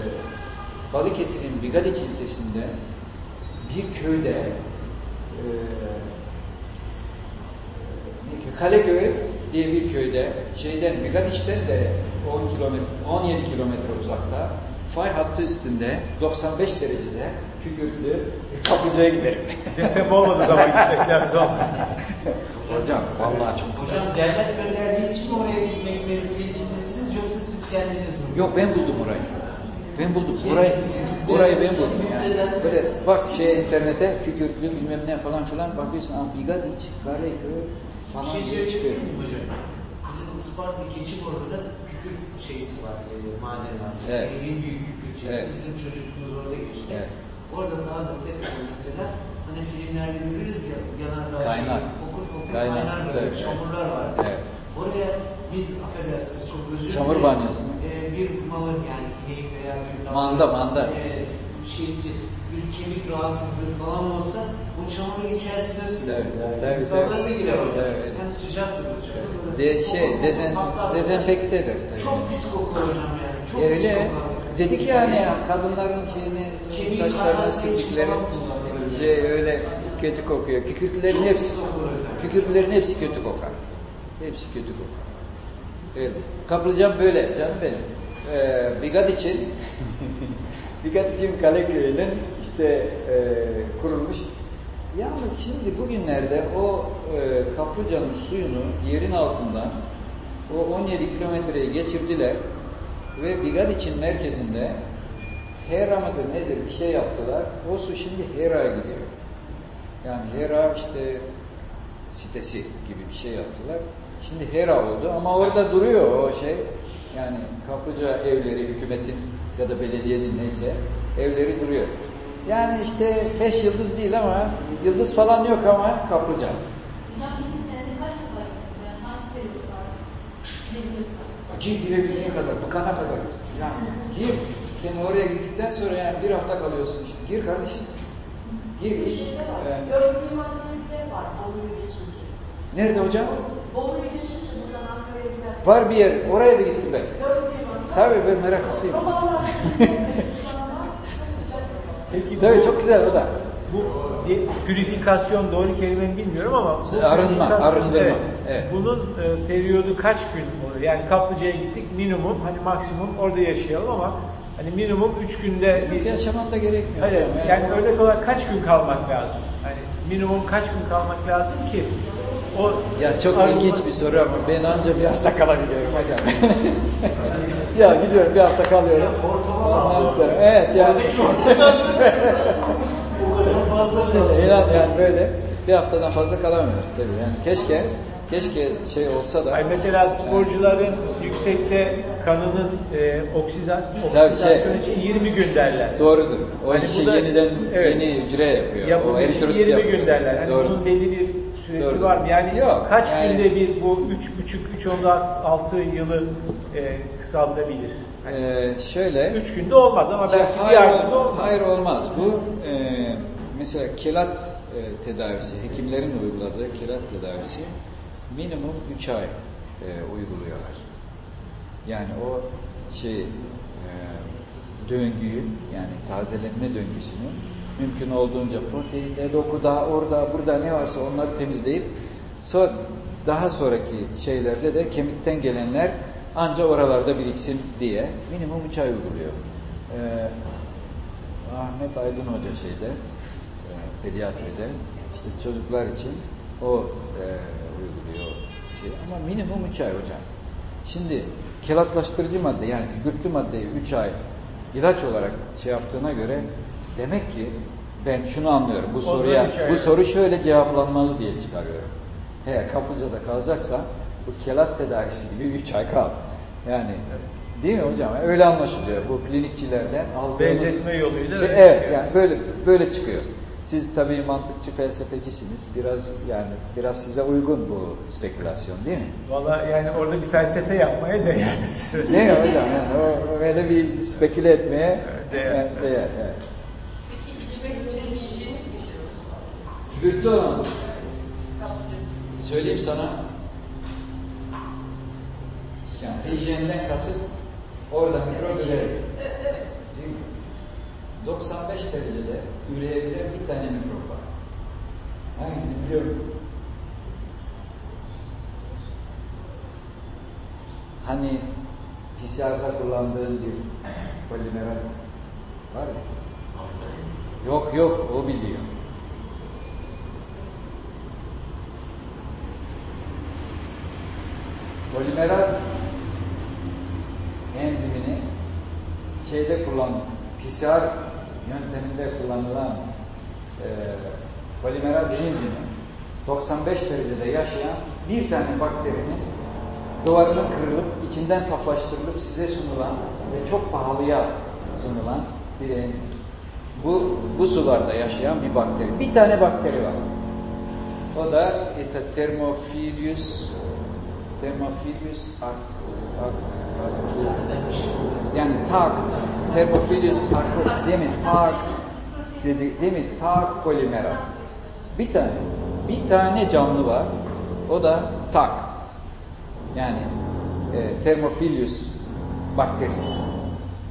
Speaker 1: Balıkesir'in Bigadiç ilçesinde bir köyde e, köy? Kaleköy diye bir köyde şeyden Bigadiç'ten de 10 kilometre 17 kilometre uzakta fay hattı üstünde 95 derecede kükürtlü kaplıcaya giderim.
Speaker 2: Deprem olmadı zaman gitmek lazım.
Speaker 1: Hocam vallahi çok güzel.
Speaker 3: Hocam devlet gönderdiği için mi oraya gitmek mecburiyetindesiniz yoksa siz kendiniz mi?
Speaker 1: Yok ben buldum orayı. Ben buldum.
Speaker 3: Şey,
Speaker 1: Burayı,
Speaker 3: bizim
Speaker 1: burayı ben buldum yani. Böyle bak şey internete kükürtlü bilmem ne falan filan bakıyorsun. Aa, Bigadiç, Karaköy
Speaker 3: Bir
Speaker 1: falan
Speaker 3: şey
Speaker 1: diye
Speaker 3: söyleyebilir
Speaker 1: çıkıyor.
Speaker 3: hocam? Isparta Keçiborlu'da kükür şeysi var, e, maden var.
Speaker 1: Evet.
Speaker 3: En büyük kükür şeysi.
Speaker 1: Evet.
Speaker 3: Bizim çocukluğumuz orada geçti.
Speaker 1: Evet.
Speaker 3: Orada daha da tekrar mesela hani filmlerde görürüz ya yanardağ
Speaker 1: Kaynar.
Speaker 3: şey, fokur fokur
Speaker 1: Kaynar,
Speaker 3: kaynar, böyle
Speaker 1: evet.
Speaker 3: çamurlar var.
Speaker 1: Evet.
Speaker 3: Oraya biz affedersiniz çok özür
Speaker 1: Çamur
Speaker 3: dilerim,
Speaker 1: banyosu.
Speaker 3: e, bir malın yani ineğin veya bir tavuk,
Speaker 1: Manda, manda.
Speaker 3: E, şeysi bir kemik rahatsızlığı falan olsa o çamurun içerisine
Speaker 1: Evet, tabii,
Speaker 3: insanlar da girer orada.
Speaker 1: Evet.
Speaker 3: Hem o çamur. böyle
Speaker 1: De, şey, dezen, dezenfekte eder.
Speaker 3: Çok pis kokuyor hocam yani. Çok
Speaker 1: E,
Speaker 3: pis
Speaker 1: Öyle.
Speaker 3: kokuyor.
Speaker 1: Dedik yani ya kadınların şeyini
Speaker 3: Kemiği falan kullanıyor.
Speaker 1: şey öyle kötü kokuyor. Kükürtlerin
Speaker 3: Çok
Speaker 1: hepsi kükürtlerin hepsi kötü kokar. Hepsi kötü kokar. Öyle. Kaplıcam böyle canım benim. Ee, Bigat için İçin Kaleköy'ün işte e, kurulmuş. Yalnız şimdi bugünlerde o e, kaplıcanın suyunu yerin altından o 17 kilometreyi geçirdiler ve Bigadiç'in merkezinde Hera mıdır nedir bir şey yaptılar. O su şimdi Hera'ya gidiyor. Yani Hera işte sitesi gibi bir şey yaptılar. Şimdi Hera oldu ama orada duruyor o şey. Yani kaplıca evleri hükümetin ya da belediyenin neyse evleri duruyor. Yani işte beş yıldız değil ama yıldız falan yok ama kaplıca. Acı girebildiğine kadar, bıkana kadar. Yani gir. Sen oraya gittikten sonra yani bir hafta kalıyorsun işte. Gir kardeşim. Gir iç.
Speaker 6: Gördüğüm annemler var.
Speaker 1: Nerede hocam?
Speaker 6: Gider.
Speaker 1: Var bir yer. Oraya da gittim ben.
Speaker 6: Gördüğüm.
Speaker 1: Tabii ben meraklısıyım.
Speaker 2: Peki
Speaker 1: Tabii
Speaker 2: bu,
Speaker 1: çok güzel o da.
Speaker 2: bu pürifikasyon doğru kelime mi bilmiyorum ama bu
Speaker 1: Arınma, arındırma. Evet.
Speaker 2: Bunun e, periyodu kaç gün oluyor? Yani kaplıcaya gittik minimum hani maksimum orada yaşayalım ama hani minimum 3 günde bir
Speaker 1: Yaşaman da gerekmiyor.
Speaker 2: Hayır, yani örnek olarak kaç gün kalmak lazım? Hani minimum kaç gün kalmak lazım ki o
Speaker 1: Ya çok
Speaker 2: arınma-
Speaker 1: ilginç bir soru ama ben anca bir hafta kalabiliyorum hocam. ya gidiyorum bir hafta kalıyorum. Ondan sonra evet yani.
Speaker 3: O kadar fazla
Speaker 1: Şimdi inan yani böyle bir haftadan fazla kalamıyoruz tabii. Yani keşke keşke şey olsa da
Speaker 2: Ay mesela sporcuların yüksekte kanının e, oksijen,
Speaker 1: Tabii
Speaker 2: oksidasyonu
Speaker 1: şey-
Speaker 2: için 20 gün derler.
Speaker 1: doğrudur. O
Speaker 2: Hani
Speaker 1: işi
Speaker 2: da-
Speaker 1: yeniden
Speaker 2: evet.
Speaker 1: yeni hücre yapıyor. O
Speaker 2: için
Speaker 1: eritrosit
Speaker 2: 20
Speaker 1: yapıyor.
Speaker 2: gün derler. Hani
Speaker 1: Doğru.
Speaker 2: bunun belli bir süresi
Speaker 1: Doğru.
Speaker 2: var mı? Yani
Speaker 1: Yok,
Speaker 2: kaç
Speaker 1: yani-
Speaker 2: günde bir bu 3,5 3 onda 6 yılı e, kısaltabilir? Hani
Speaker 1: Ee, şöyle
Speaker 2: 3 günde olmaz ama
Speaker 1: Şey,
Speaker 2: belki bir
Speaker 1: hayır,
Speaker 2: ayda olmaz.
Speaker 1: hayır olmaz. Bu e, mesela kelat e, tedavisi, hekimlerin uyguladığı kelat tedavisi minimum 3 ay e, uyguluyorlar. Yani o şey e, döngüyü yani tazelenme döngüsünü mümkün olduğunca proteinde, dokuda, orada, burada ne varsa onları temizleyip so daha sonraki şeylerde de kemikten gelenler anca oralarda biriksin diye minimum 3 ay uyguluyor. Ee, Ahmet Aydın Hoca şeyde e, pediatride işte çocuklar için o e, uyguluyor şey ama minimum 3 ay hocam. Şimdi kelatlaştırıcı madde yani kükürtlü maddeyi 3 ay ilaç olarak şey yaptığına göre demek ki ben şunu anlıyorum. Bu soruya bu soru şöyle cevaplanmalı diye çıkarıyorum. Eğer kaplıcada kalacaksa bu kelat tedavisi gibi 3 ay kal. Yani değil mi hocam? Öyle anlaşılıyor bu klinikçilerden aldığımız
Speaker 2: Benzetme yoluyla
Speaker 1: şey, evet
Speaker 2: çıkıyor.
Speaker 1: yani böyle böyle çıkıyor. Siz tabii mantıkçı felsefecisiniz. Biraz yani biraz size uygun bu spekülasyon değil mi?
Speaker 2: Valla yani orada bir felsefe yapmaya değer.
Speaker 1: Değil mi hocam? Yani o, öyle bir speküle etmeye
Speaker 2: değer.
Speaker 1: yani değer, evet.
Speaker 5: Peki içmek için hijyenik bir şey o zaman?
Speaker 1: Kükürtlü olan söyleyeyim sana yani hijyenden kasıt orada mikrop mi? 95 derecede üreyebilen bir tane mikrop var. Hangisi biliyor musun? Hani PCR'da kullandığın bir polimeraz var ya. Yok yok o biliyor. Polimeraz enzimini şeyde kullan, PCR yönteminde kullanılan e, polimeraz enzimi 95 derecede yaşayan bir tane bakterinin duvarının kırılıp içinden saflaştırılıp size sunulan ve çok pahalıya sunulan bir enzim. Bu, bu sularda yaşayan bir bakteri. Bir tane bakteri var. O da Thermophilus Thermophilus yani tak Thermophilus arco değil mi? Tak dedi, değil mi? Tak polimeraz. Bir tane. Bir tane canlı var. O da tak. Yani e, Thermophilus bakterisi.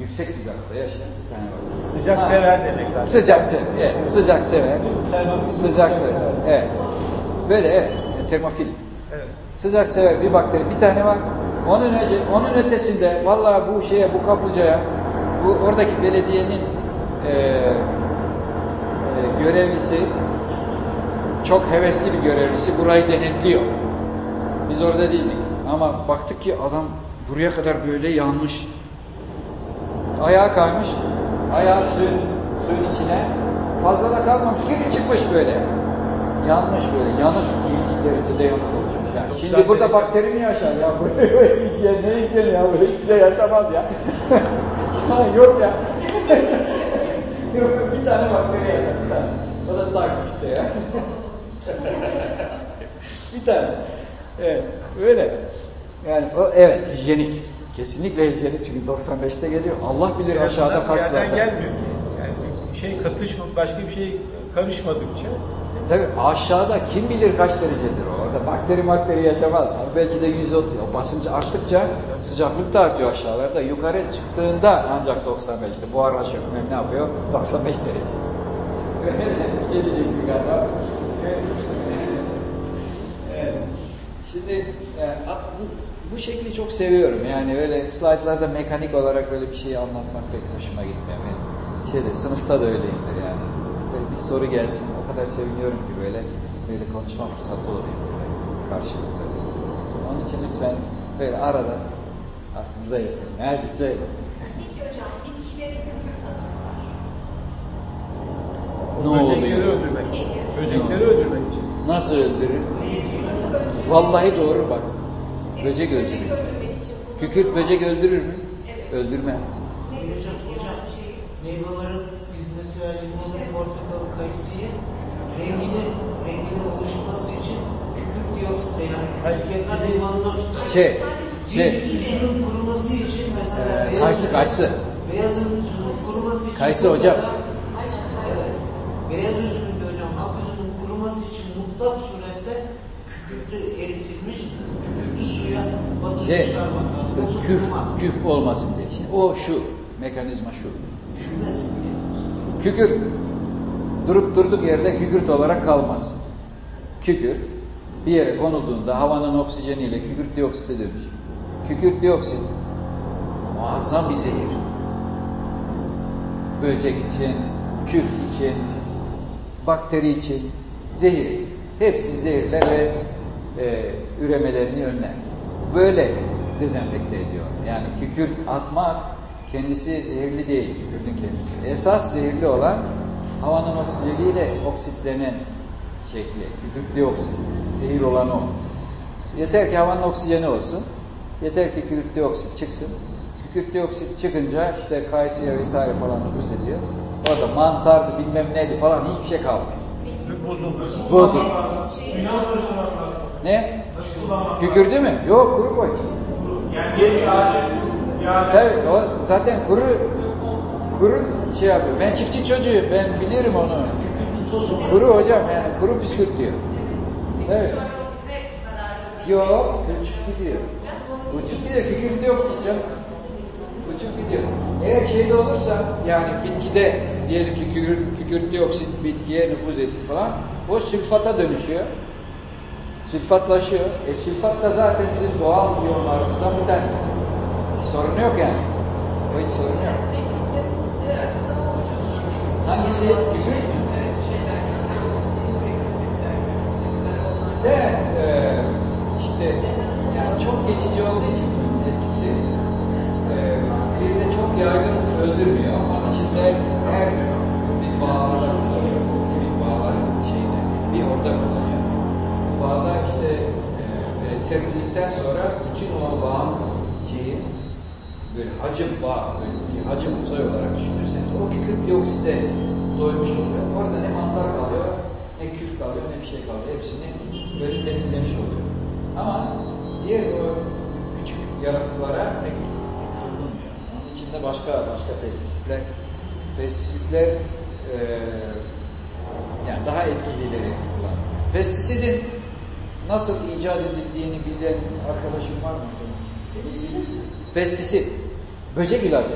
Speaker 1: Yüksek sıcaklıkta yaşayan bir tane var.
Speaker 2: Sıcak
Speaker 1: Ha.
Speaker 2: sever demek zaten.
Speaker 1: Sıcak sever. Evet, sıcak sever. Sıcak sever. Evet. Böyle evet. Termofil.
Speaker 2: Evet.
Speaker 1: Sıcak sever bir bakteri bir tane var. Onun önce onun ötesinde vallahi bu şeye bu kaplıcaya bu oradaki belediyenin e, e, görevlisi çok hevesli bir görevlisi burayı denetliyor. Biz orada değildik. Ama baktık ki adam buraya kadar böyle yanmış. Ayağa kaymış. Ayağı suyun, suyun içine. Fazla da kalmamış. Gibi çıkmış böyle. Yanmış böyle. Yanık. İlginç derecede yanık oluşmuş. Yani. Şimdi burada bakteri mi yaşar ya? Burada işe, ne işe ya? Burada hiçbir şey yaşamaz ya. Yok ya. yok, bir tane bakteri yaşar, bir tane. O da tak işte ya. bir tane. Evet, öyle. Yani o evet hijyenik. Kesinlikle hijyenik çünkü 95'te geliyor. Allah bilir
Speaker 2: Yani
Speaker 1: aşağıda kaçlarda.
Speaker 2: gelmiyor ki. Yani bir şey katışma, başka bir şey karışmadıkça
Speaker 1: Tabii aşağıda kim bilir kaç derecedir o. Orada bakteri bakteri yaşamaz. Belki de 130. O basıncı arttıkça sıcaklık da artıyor aşağılarda. Yukarı çıktığında ancak 95'te. Buharlaşıyor. Bilmem ne yapıyor? 95 derece. bir şey diyeceksin galiba. evet. Şimdi bu, bu şekli çok seviyorum. Yani böyle slaytlarda mekanik olarak böyle bir şeyi anlatmak pek hoşuma gitmiyor. Benim şeyde, sınıfta da öyleyimdir yani. Böyle bir soru gelsin. O kadar seviniyorum ki böyle böyle konuşma fırsatı oluyor böyle karşılıklı. Onun için lütfen böyle arada aklınıza yesin. Söyle.
Speaker 5: Peki hocam, bitkilerin.
Speaker 1: Ne
Speaker 2: böcekleri
Speaker 1: oluyor?
Speaker 2: öldürmek. Böcekleri öldürmek için.
Speaker 1: Nasıl öldürür? Vallahi doğru bak. Böcek
Speaker 5: öldürmek
Speaker 1: Kükürt böcek öldürür mü?
Speaker 5: Evet.
Speaker 1: Öldürmez.
Speaker 3: Hocam, hocam.
Speaker 5: şeyi?
Speaker 3: Meyvelerin biz mesela limonu, portakalı, kayısıyı rengini rengini oluşması için kükürt dioksit yani kükürtler limonunda tutar.
Speaker 1: Şey, şey,
Speaker 3: üzümün kuruması için mesela
Speaker 1: Ee,
Speaker 3: beyaz
Speaker 1: kayısı, kayısı.
Speaker 3: Beyazın üzümün kuruması için
Speaker 1: Kayısı hocam.
Speaker 3: Evet. Beyaz üzümün de hocam ak üzümün kuruması için mutlak surette kükürtlü eritilmiş
Speaker 1: şey, küf, küf olmasın diye. Şimdi o şu, mekanizma şu. Kükürt, durup durduk yerde kükürt olarak kalmaz. Kükürt, bir yere konulduğunda havanın oksijeniyle kükürt dioksite dönüşür. Kükürt dioksit, muazzam bir zehir. Böcek için, küf için, bakteri için, zehir. Hepsi zehirler ve e, üremelerini önler. Böyle dezenfekte ediyor. Yani kükürt atmak kendisi zehirli değil, kükürtün kendisi. Esas zehirli olan havanın oksijeniyle oksitlenen şekli, kükürt dioksit. Zehir olan o. Yeter ki havanın oksijeni olsun. Yeter ki kükürt dioksit çıksın. Kükürt dioksit çıkınca işte kayısıya vesaire falan nüfuz ediyor. Orada mantardı bilmem neydi falan hiçbir şey kalmıyor.
Speaker 2: Ve bozuldu.
Speaker 1: Bozul. Ne? Kükürdü mü? Yok kuru koy.
Speaker 4: Yani yeni.
Speaker 1: Tabii o zaten kuru kuru şey yapıyor. Ben çiftçi çocuğuyum. Ben bilirim onu. Kuru hocam yani kuru püskürtüyor. Evet. Yok, uçup gidiyor. Uçup gidiyor, kükürt dioksit canım. Uçup gidiyor. Eğer şeyde olursa, yani bitkide diyelim ki kükürt, kükürt dioksit bitkiye nüfuz etti falan, o sülfata dönüşüyor. Sülfatlaşıyor. E sülfat da zaten bizim doğal iyonlarımızdan bir tanesi. Sorun yok yani. O hiç sorun yok. Hangisi? Kükürt mü? De e, işte yani çok geçici olduğu için etkisi e, bir de çok yaygın öldürmüyor. Onun içinde her bir kullanıyor. Bir bağların şeyinde bir orada kullanıyor. Bağda işte e, serildikten sonra bütün o bağın şeyi böyle hacim bağ, böyle bir hacim uzay olarak düşünürseniz o kükürt dioksite doymuş oluyor. Orada ne mantar kalıyor, ne küf kalıyor, ne bir şey kalıyor. Hepsini böyle temizlemiş oluyor. Ama diğer o küçük yaratıklara pek dokunmuyor. Onun içinde başka başka pestisitler pestisitler e, yani daha etkilileri kullanıyor. Pestisidin nasıl icat edildiğini bilen arkadaşım var mı hocam? Pestisit. Böcek ilacı.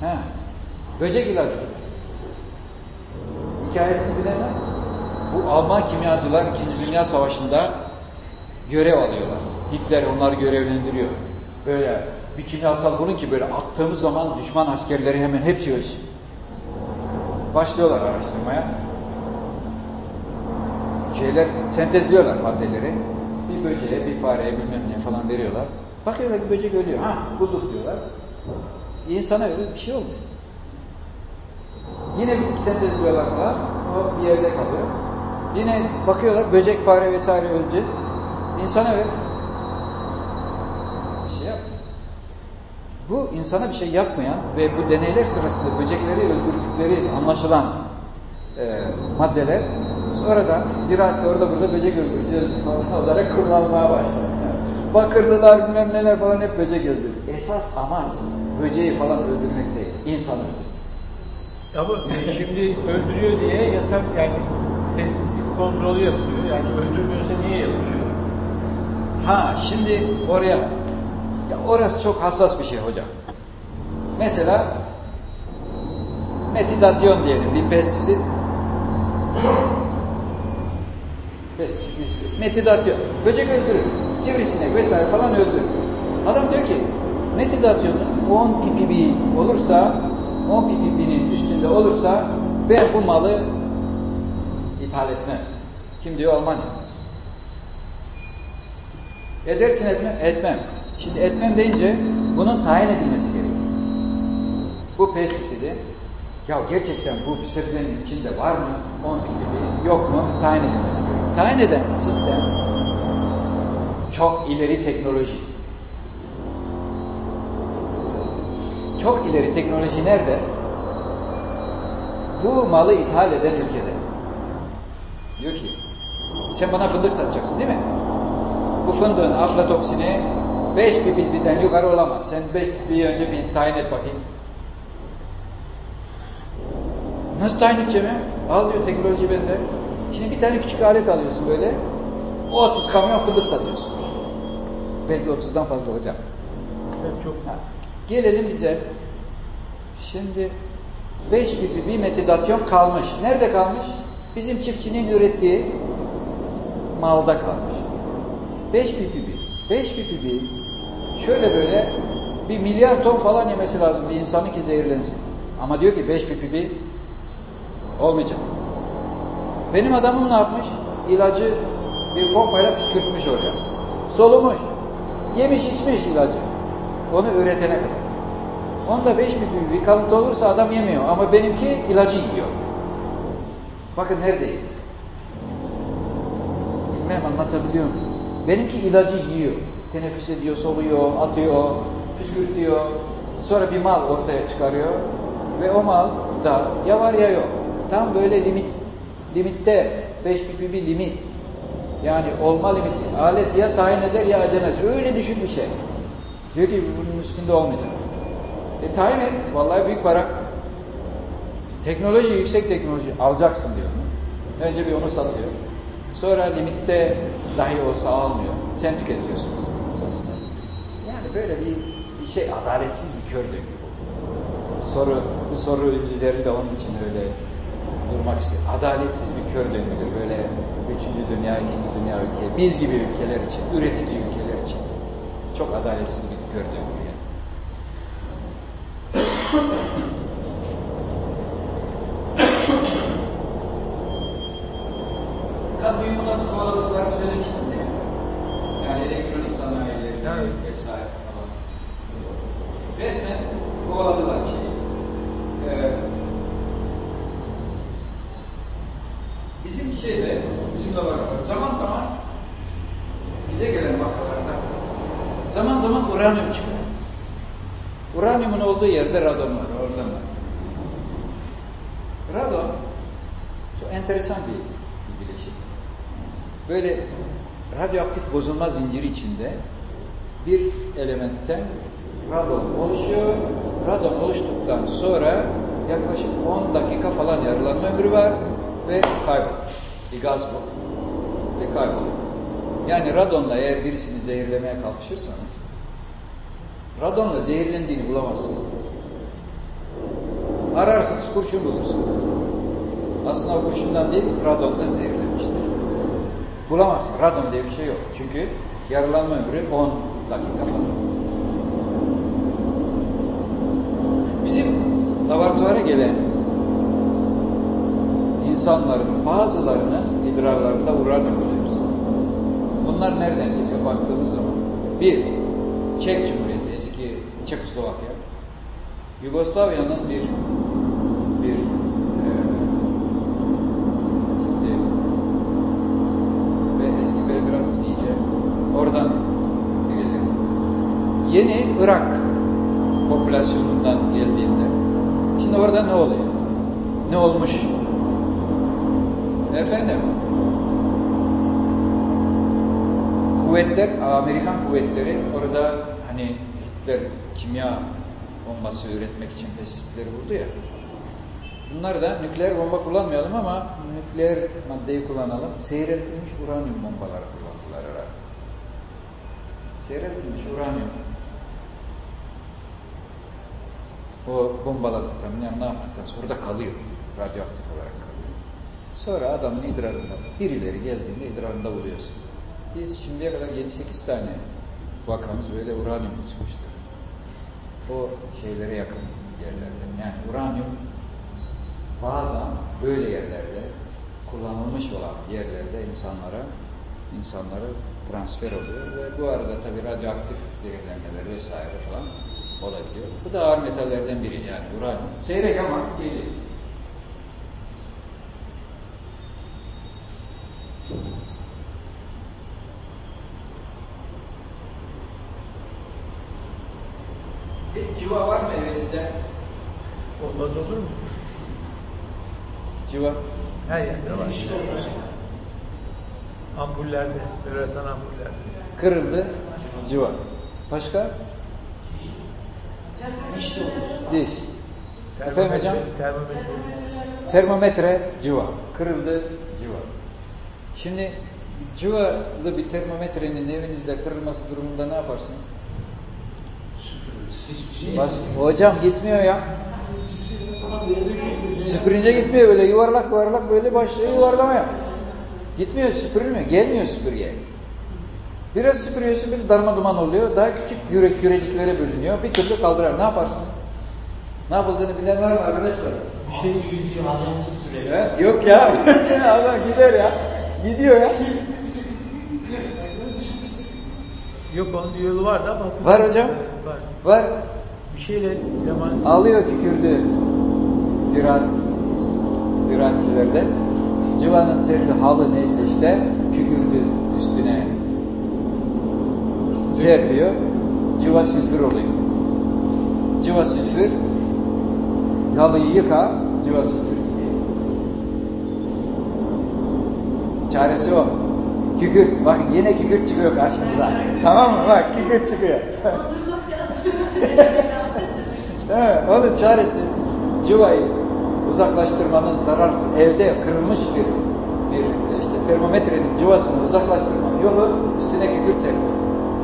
Speaker 1: Ha. Böcek ilacı. Hikayesini bilenler? Bu Alman kimyacılar 2. Dünya Savaşı'nda görev alıyorlar. Hitler onları görevlendiriyor. Böyle bir kimyasal bulun ki böyle attığımız zaman düşman askerleri hemen hepsi ölsün. Başlıyorlar araştırmaya. Şeyler sentezliyorlar maddeleri. Bir böceğe, bir fareye bilmem ne falan veriyorlar. Bakıyorlar ki böcek ölüyor. Ha bulduk diyorlar. İnsana öyle bir şey olmuyor. Yine sentezliyorlar falan. O bir yerde kalıyor. Yine bakıyorlar böcek, fare vesaire öldü. İnsana ver. Bir şey yapmıyor. Bu insana bir şey yapmayan ve bu deneyler sırasında böcekleri öldürdükleri anlaşılan e, maddeler sonradan ziraatte orada burada böcek öldürücü olarak kullanılmaya başladı. Yani bakırlılar bilmem neler falan hep böcek öldürdü. Esas amaç böceği falan öldürmek değil, insanı.
Speaker 2: Ama e, şimdi öldürüyor diye yasak yani pestisit kontrolü yapılıyor. Yani öldürmüyorsa niye yapılıyor?
Speaker 1: Ha şimdi oraya ya orası çok hassas bir şey hocam. Mesela metidasyon diyelim bir pestisit ismi. Metidasyon. Böcek öldürür. Sivrisinek vesaire falan öldürür. Adam diyor ki metidasyonun 10 ppb olursa 10 ppb'nin üstünde olursa ben bu malı ithal etmem. Kim diyor? Almanya. Edersin etmem? Etmem. Şimdi etmem deyince bunun tayin edilmesi gerekiyor. Bu pestisidi ya gerçekten bu sebzenin içinde var mı? 10 gibi yok mu? Tayin edilmesi gerekiyor. Tayin eden sistem çok ileri teknoloji. Çok ileri teknoloji nerede? Bu malı ithal eden ülkede. Diyor ki sen bana fındık satacaksın değil mi? Bu fındığın aflatoksini 5 ppb'den yukarı olamaz. Sen 5 bir önce bir tayin et bakayım. Nasıl tayin edeceğim ya? Al diyor teknoloji bende. Şimdi bir tane küçük alet alıyorsun böyle. 30 kamyon fındık satıyorsun. Belki 30'dan fazla hocam.
Speaker 2: Evet, çok
Speaker 1: Ha. Gelelim bize. Şimdi 5 ppb metidasyon kalmış. Nerede kalmış? Bizim çiftçinin ürettiği malda kalmış. 5 ppb. 5 ppb şöyle böyle bir milyar ton falan yemesi lazım bir insanın ki zehirlensin. Ama diyor ki 5 ppb olmayacak. Benim adamım ne yapmış? İlacı bir pompayla püskürtmüş oraya. Solumuş. Yemiş içmiş ilacı. Onu üretene kadar. Onda 5 ppb bir kalıntı olursa adam yemiyor. Ama benimki ilacı yiyor. Bakın neredeyiz? Bilmem anlatabiliyor muyum? Benimki ilacı yiyor. Teneffüs ediyor, soluyor, atıyor, püskürtüyor. Sonra bir mal ortaya çıkarıyor. Ve o mal da ya var ya yok. Tam böyle limit. Limitte 5 ppb limit. Yani olma limiti. Alet ya tayin eder ya edemez. Öyle düşük bir şey. Diyor ki bunun üstünde olmayacak. E tayin et. Vallahi büyük para. Teknoloji, yüksek teknoloji alacaksın diyor. Önce bir onu satıyor. Sonra limitte dahi olsa almıyor. Sen tüketiyorsun. Sonunda. Yani böyle bir, bir şey adaletsiz bir kör döngü bu. Soru, bu soru üzerinde onun için öyle durmak istedim. Adaletsiz bir kör döngüdür. Böyle üçüncü dünya, ikinci dünya ülke, biz gibi ülkeler için, üretici ülkeler için. Çok adaletsiz bir kör döngü yani. Kadmiyumu nasıl kovaladıklarını söylemiştim değil mi? Yani elektronik sanayileri
Speaker 2: Evet.
Speaker 1: vesaire falan. Resmen kovaladılar şeyi. Ee, bizim şeyde, bizim laboratuvar zaman zaman bize gelen vakalarda zaman zaman uranyum çıkıyor. Uranyumun olduğu yerde radon var, oradan var. Radon çok enteresan bir, bileşik. Böyle radyoaktif bozulma zinciri içinde bir elementten radon oluşuyor. Radon oluştuktan sonra yaklaşık 10 dakika falan yarılanma ömrü var ve kayboluyor. Bir gaz bu. Ve kayboluyor. Yani radonla eğer birisini zehirlemeye kalkışırsanız radonla zehirlendiğini bulamazsınız. Ararsınız kurşun bulursunuz. Aslında kurşundan değil, radondan zehirlenmiştir. Bulamazsın. Radon diye bir şey yok. Çünkü yarılanma ömrü 10 dakika falan. Bizim laboratuvara gelen insanların bazılarının idrarlarında uranyum buluyoruz. Bunlar nereden geliyor baktığımız zaman? Bir, Çek Cumhuriyeti, Çekoslovakya. Yugoslavya'nın bir bir e, işte ve eski Belgrad mı diyeceğim. Oradan gelir. Yeni Irak orada ne oluyor? Ne olmuş? Efendim? Kuvvetler, Amerikan kuvvetleri orada hani Hitler kimya bombası üretmek için pestisitleri vurdu ya. Bunlar da nükleer bomba kullanmayalım ama nükleer maddeyi kullanalım. Seyretilmiş uranyum bombaları kullandılar herhalde. Seyretilmiş uranyum. O bombaladıktan yani ne yaptıktan sonra da kalıyor. Radyoaktif olarak kalıyor. Sonra adamın idrarında birileri geldiğinde idrarında vuruyorsun. Biz şimdiye kadar 7-8 tane vakamız böyle uranyum çıkmıştı. O şeylere yakın yerlerde. Yani uranyum bazen böyle yerlerde kullanılmış olan yerlerde insanlara insanlara transfer oluyor ve bu arada tabi radyoaktif zehirlenmeler vesaire falan olabiliyor. Bu da ağır metallerden biri yani uranyum. Seyrek ama geliyor. Bir civa var mı evinizde?
Speaker 2: Olmaz olur mu?
Speaker 1: Civa.
Speaker 2: Her yerde var.
Speaker 3: İşte olur.
Speaker 2: Ampullerde, floresan ampullerde.
Speaker 1: Kırıldı. Civa. Başka?
Speaker 3: Diş dokusu.
Speaker 1: Diş. Efendim hocam?
Speaker 2: Termometre.
Speaker 1: Termometre civa. Kırıldı civa. Şimdi civalı bir termometrenin evinizde kırılması durumunda ne yaparsınız? Baş, hocam gitmiyor ya. Süpürünce gitmiyor böyle yuvarlak yuvarlak böyle başlıyor yuvarlamaya. Gitmiyor süpürülmüyor. Gelmiyor süpürge. Biraz süpürüyorsun bir darma duman oluyor. Daha küçük yürek yüreciklere bölünüyor. Bir türlü kaldırar. Ne yaparsın? Ne yapıldığını bilen var mı arkadaşlar?
Speaker 3: Bir şey yüz yıl anlamsız süre.
Speaker 1: He? Yok ya. Adam gider ya. Gidiyor ya.
Speaker 2: Yok onun bir yolu vardı ama hatırlamıyorum.
Speaker 1: Var hocam.
Speaker 2: Var.
Speaker 1: Var.
Speaker 2: Bir şeyle zaman
Speaker 1: Alıyor kükürdü ziraat ziraatçilerden. Civanın serili halı neyse işte kükürdü üstüne serpiyor. Civa sülfür oluyor. Civa sülfür halıyı yıka, civa sülfür. Çaresi o. Kükürt. Bakın yine kükürt çıkıyor karşımıza. tamam mı? Bak kükürt çıkıyor. Evet, onun çaresi civayı uzaklaştırmanın zararsız evde kırılmış bir bir işte termometrenin civasını uzaklaştırmanın yolu üstüne kükürt serpmek.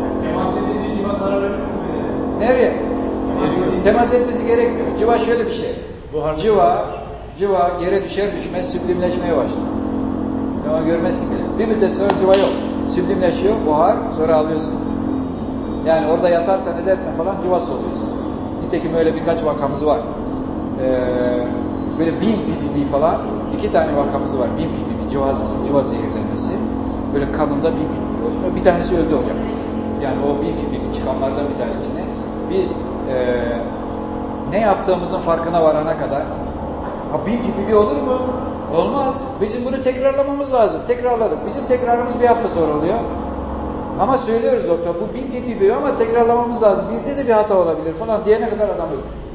Speaker 4: Yani temas edince civa zarar verir mi?
Speaker 1: Nereye?
Speaker 4: Temas edince-
Speaker 1: Temas etmesi gerekmiyor. Civa şöyle bir şey.
Speaker 2: Buharlı
Speaker 1: Civa, civa yere düşer düşmez süblimleşmeye başlar. Ama görmezsin bile. Bir müddet sonra civa yok. Süblimleşiyor, buhar, sonra alıyorsun. Yani orada yatarsan edersen falan civası oluyorsun. Nitekim öyle birkaç vakamız var. Ee, böyle bin ppb falan iki tane vakamız var. Bin ppb civa, civa zehirlenmesi. Böyle kanında bin ppb oluşuyor. Bir tanesi öldü hocam. Yani o bin ppb çıkanlardan bir tanesini biz ee, ne yaptığımızın farkına varana kadar ha bin ppb olur mu? Olmaz. Bizim bunu tekrarlamamız lazım. Tekrarladık. Bizim tekrarımız bir hafta sonra oluyor. Ama söylüyoruz doktor bu bin ppb ama tekrarlamamız lazım. Bizde de bir hata olabilir falan diyene kadar adam öldü.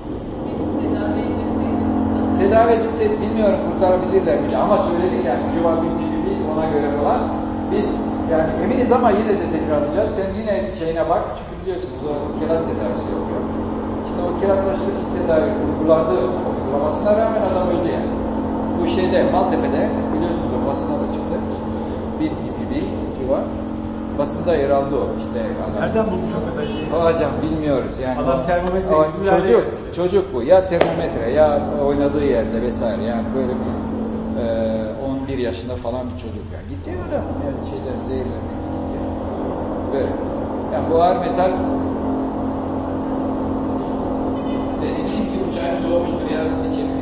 Speaker 1: Tedavi edilseydi bilmiyorum kurtarabilirler miydi ama söyledik yani civa bin ppb ona göre falan. Biz yani eminiz ama yine de tekrarlayacağız. Sen yine şeyine bak çünkü biliyorsunuz o kerat tedavisi yapıyor. Şimdi o keratlaştırıcı tedavi uygulandı. Uygulamasına rağmen adam öldü yani. Bu şeyde Maltepe'de biliyorsunuz o basına da çıktı. Bin ppb civa. Basında yer aldı o işte. Adam.
Speaker 2: Nereden bulmuş o kadar şey?
Speaker 1: Hocam bilmiyoruz yani.
Speaker 2: Adam termometre
Speaker 1: o
Speaker 2: gibi
Speaker 1: çocuk,
Speaker 2: yapıyor.
Speaker 1: çocuk bu. Ya termometre ya oynadığı yerde vesaire yani böyle bir e, 11 yaşında falan bir çocuk yani. Gitti adam. Yani şeyler zehirlendi gitti. Böyle. Yani bu ağır metal ben eminim ki uçağım soğumuştur yarısını şimdi.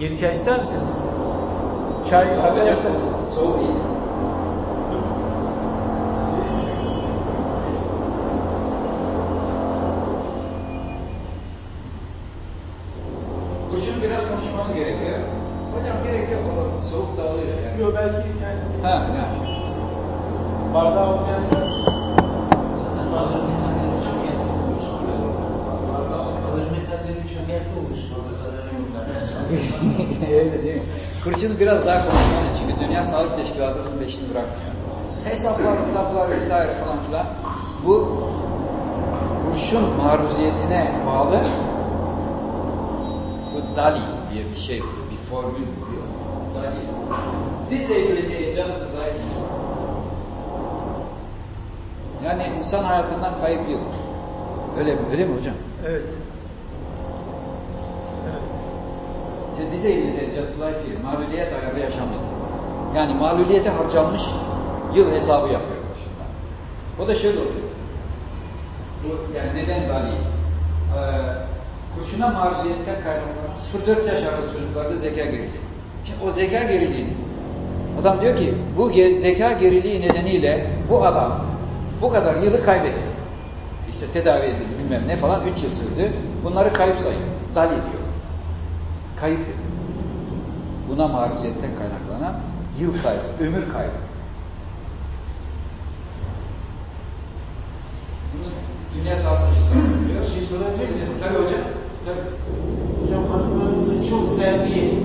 Speaker 2: Yeni çay ister misiniz? Çay arkadaşlar.
Speaker 1: Soğuk değil. Kurşunu biraz konuşmamız gerekiyor. Hocam gerek yok. o Soğuk dağılıyor yani.
Speaker 2: Yok belki yani
Speaker 1: Ha, ha.
Speaker 2: bardağı olmayan
Speaker 3: Zaten yatkın. bir çökelti oluşturdu zararlı
Speaker 1: Öyle değil mi? Kurşun biraz daha konuşmalı çünkü Dünya Sağlık Teşkilatı bunun peşini bırakmıyor. Hesaplar, kitaplar vesaire falan filan. Bu kurşun maruziyetine bağlı bu DALI diye bir şey bir formül buluyor. DALI. Disability Adjusted Life Yani insan hayatından kayıp yıl. Öyle mi? Öyle mi hocam?
Speaker 2: Evet.
Speaker 1: İşte disability Adjusted Life Year, maluliyet ayarı yaşam yılı. Yani maluliyete harcanmış yıl hesabı yapıyor kurşunlar. O da şöyle oluyor. Bu yani neden DALI? Ee, kurşuna maruziyetten kaynaklanan 0-4 yaş arası çocuklarda zeka geriliği. Şimdi o zeka geriliğini adam diyor ki bu zeka geriliği nedeniyle bu adam bu kadar yılı kaybetti. İşte tedavi edildi bilmem ne falan 3 yıl sürdü. Bunları kayıp sayıyor. DALI diyor. Kayıp. Buna maruziyetten kaynaklanan yıl kaybı, ömür kaybı. Bunu Dünya Sağlık Teşkilatı diyor.
Speaker 3: şey sorabilir miyim?
Speaker 1: Tabii hocam. Tabii.
Speaker 3: Hocam hanımlarımızın çok sevdiği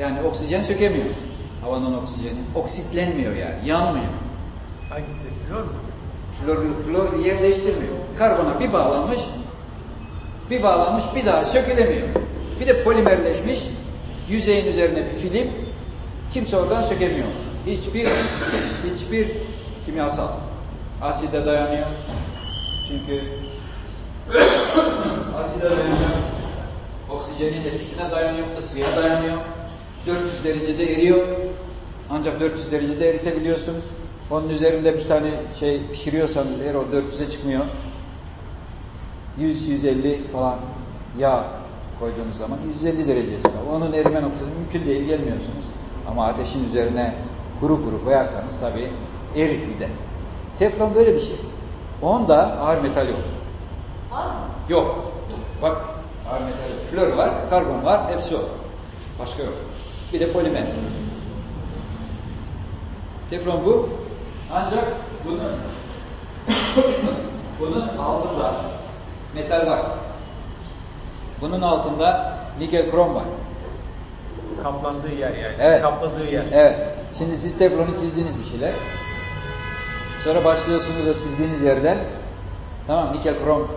Speaker 3: yani
Speaker 1: oksijen sökemiyor. Havanın oksijeni. Oksitlenmiyor yani. Yanmıyor.
Speaker 2: Hangisi biliyor musun?
Speaker 1: Flor, flor yer değiştirmiyor. Karbona bir bağlanmış, bir bağlanmış bir daha sökülemiyor. Bir de polimerleşmiş, yüzeyin üzerine bir film, kimse oradan sökemiyor. Hiçbir, hiçbir kimyasal aside dayanıyor. Çünkü aside dayanıyor, oksijenin etkisine dayanıyor, ısıya dayanıyor. 400 derecede eriyor. Ancak 400 derecede eritebiliyorsunuz. Onun üzerinde bir tane şey pişiriyorsanız eğer o 400'e çıkmıyor. 100-150 falan yağ koyduğunuz zaman 150 dereceye çıkıyor. Onun erime noktası mümkün değil gelmiyorsunuz. Ama ateşin üzerine kuru kuru koyarsanız tabii erir bir de. Teflon böyle bir şey. Onda ağır metal yok. Yok. Bak ağır metal yok. Flor var, karbon var, hepsi yok. Başka yok. Bir de polimer. Teflon bu. Ancak bunun bunun altında metal var. Bunun altında nikel krom var.
Speaker 2: Kaplandığı yer yani.
Speaker 1: Evet.
Speaker 2: Kapladığı yer.
Speaker 1: Evet. Şimdi siz teflonu çizdiğiniz bir şeyler. Sonra başlıyorsunuz o çizdiğiniz yerden tamam nikel krom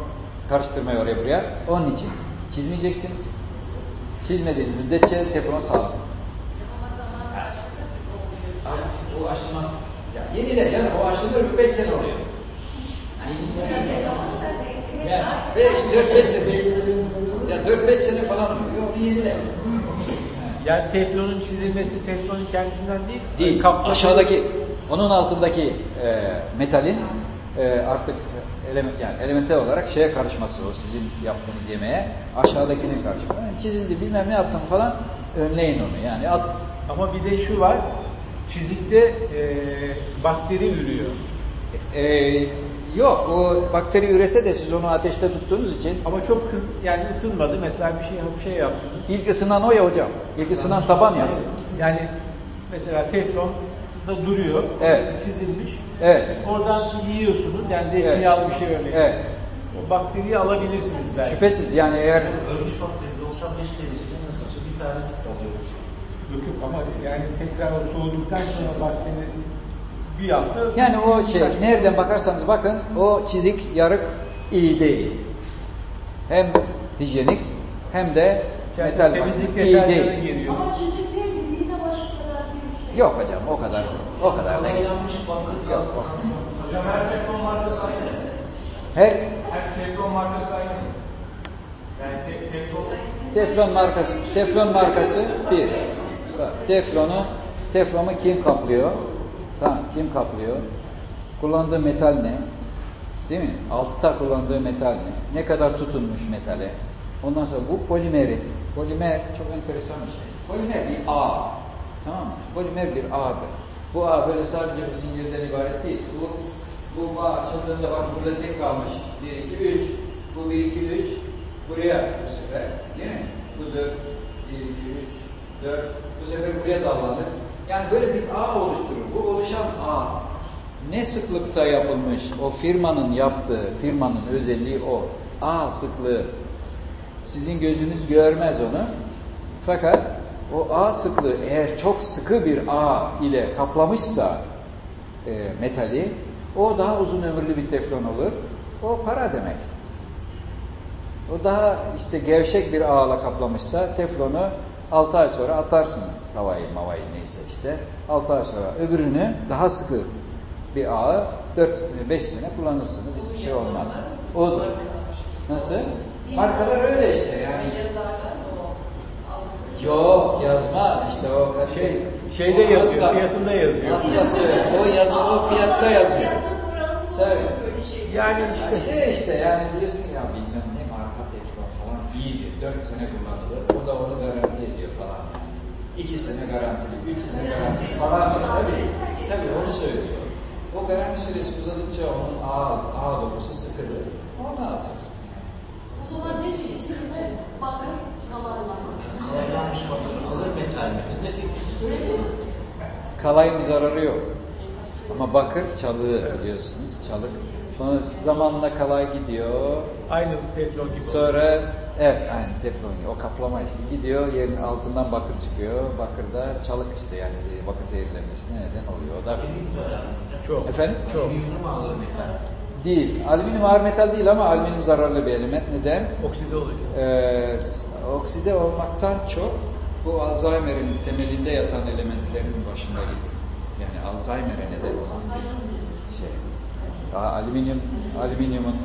Speaker 1: karıştırmayı oraya buraya. Onun için çizmeyeceksiniz. Çizmediğiniz müddetçe teflon sağlam.
Speaker 5: Ama.
Speaker 1: O aşılmaz. Ya yeniler canım o aşılır mı 5 sene oluyor. Hani ya 5 4 5 sene. Ya 4 5 sene falan oluyor. Onu yeniler.
Speaker 2: Yani teflonun çizilmesi teflonun kendisinden değil.
Speaker 1: Değil.
Speaker 2: kapladığı-
Speaker 1: Aşağıdaki onun altındaki e, metalin e, artık element, yani elementel olarak şeye karışması o sizin yaptığınız yemeğe aşağıdakinin karışması. Yani çizildi bilmem ne yaptım falan önleyin onu yani at.
Speaker 2: Ama bir de şu var. Çizikte e, bakteri ürüyor.
Speaker 1: E, yok o bakteri ürese de siz onu ateşte tuttuğunuz için
Speaker 2: Ama çok kız yani ısınmadı. Mesela bir şey bir şey yaptınız.
Speaker 1: ilk ısınan o ya hocam. İlk ısınan taban ya.
Speaker 2: Yani mesela teflon da duruyor.
Speaker 1: Evet.
Speaker 2: Çizilmiş.
Speaker 1: Evet.
Speaker 2: Oradan yiyorsunuz. Yani zeytinyağlı bir şey örneğin.
Speaker 1: Evet.
Speaker 2: O bakteriyi alabilirsiniz belki.
Speaker 1: Şüphesiz yani eğer
Speaker 3: Ölmüş bakteri 95 derecede nasıl olsa bir tanesi
Speaker 2: yok ama yani tekrar o soğuduktan sonra bakteri bir hafta
Speaker 1: Yani o şey nereden bakarsanız bakın o çizik yarık iyi değil. Hem hijyenik hem de
Speaker 2: İçerisine
Speaker 1: metal
Speaker 2: temizlik
Speaker 1: iyi değil.
Speaker 2: giriyor.
Speaker 6: Ama çizik değil dediğinde başka kadar bir şey.
Speaker 1: Yok hocam o kadar o kadar değil.
Speaker 4: Hocam her teflon markası aynı.
Speaker 1: Her
Speaker 4: Her teflon markası aynı. Yani te teflon
Speaker 1: teflon markası teflon markası bir. Teflonu teflonu kim kaplıyor? Tamam kim kaplıyor? Kullandığı metal ne? Değil mi? Altta kullandığı metal ne? Ne kadar tutunmuş metale? Ondan sonra bu polimeri. Polimer çok enteresan bir şey. Polimer bir ağ. Tamam mı? Polimer bir ağdır. Bu ağ böyle sadece bir zincirden ibaret değil. Bu, bu ağ açıldığında bak burada tek kalmış. 1, 2, 3. Bu 1, 2, 3. Buraya bu sefer. Değil mi? Bu 4, 1, 2, 3, 4. Bu sefer buraya dallandı. Yani böyle bir ağ oluşturur. Bu oluşan ağ ne sıklıkta yapılmış o firmanın yaptığı, firmanın özelliği o. Ağ sıklığı. Sizin gözünüz görmez onu. Fakat o ağ sıklığı eğer çok sıkı bir ağ ile kaplamışsa e, metali, o daha uzun ömürlü bir teflon olur. O para demek. O daha işte gevşek bir ağla kaplamışsa teflonu 6 ay sonra atarsınız. Havayı mavayı neyse işte. 6 ay sonra öbürünü daha sıkı bir ağı 4-5 sene kullanırsınız. Hiçbir şey olmaz. O Nasıl? Markalar öyle işte yani. Yok yazmaz işte o
Speaker 2: Şey, şeyde
Speaker 1: o
Speaker 2: yazıyor,
Speaker 1: asla-
Speaker 2: fiyatında yazıyor.
Speaker 1: Asla söyle. O yazı o fiyatta yazıyor. Tabii.
Speaker 2: Yani işte
Speaker 1: Şey işte yani diyorsun ya bilmem ne marka teflon falan iyidir. 4 sene kullanılır. O da onu garanti ediyor 2 sene garantili, 3 sene garantili falan diyor. Tabii, tabii onu söylüyor. O garanti süresi uzadıkça onun ağ, ağ dokusu sıkılır. Onu alacaksın.
Speaker 6: O zaman ne diyeceksin? Bakın kalanlar.
Speaker 3: Kalaylanmış bakır alır metal mi?
Speaker 1: Kalayın bir zararı yok. Ama bakır çalığı biliyorsunuz. Çalık. Sonra zamanla kalay gidiyor.
Speaker 2: aynı teflon gibi.
Speaker 1: Sonra evet aynı teflon. O kaplama işte gidiyor yerin altından bakır çıkıyor. Bakırda çalık işte yani ze- bakır zehirlenmesine neden oluyor. O da.
Speaker 2: Çok.
Speaker 1: efendim
Speaker 3: Çok.
Speaker 1: Değil. Alüminyum ağır metal değil ama alüminyum zararlı bir element. Neden?
Speaker 2: Okside oluyor.
Speaker 1: Ee, okside olmaktan çok bu Alzheimer'in temelinde yatan elementlerin başında geliyor. Yani Alzheimer'e neden olan bir şey. Daha alüminyum, alüminyumun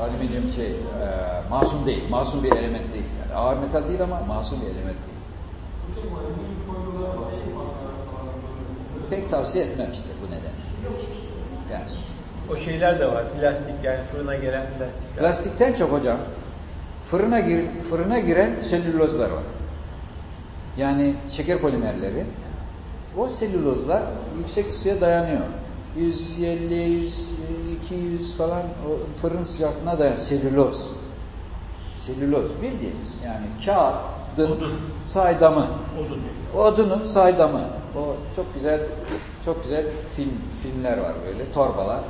Speaker 1: alüminyum şey e, masum değil, masum bir element değil. Yani ağır metal değil ama masum bir element değil. Pek tavsiye etmem işte bu neden. Yani
Speaker 2: O şeyler de var. Plastik yani fırına gelen plastikler.
Speaker 1: Plastikten çok hocam fırına gir, fırına giren selülozlar var. Yani şeker polimerleri. O selülozlar yüksek ısıya dayanıyor. 150, 100, 200 falan o fırın sıcaklığına dayanıyor. Selüloz. Selüloz bildiğimiz yani kağıdın
Speaker 2: Odun.
Speaker 1: saydamı.
Speaker 2: Odun.
Speaker 1: Odunun saydamı. O çok güzel çok güzel film filmler var böyle torbalar.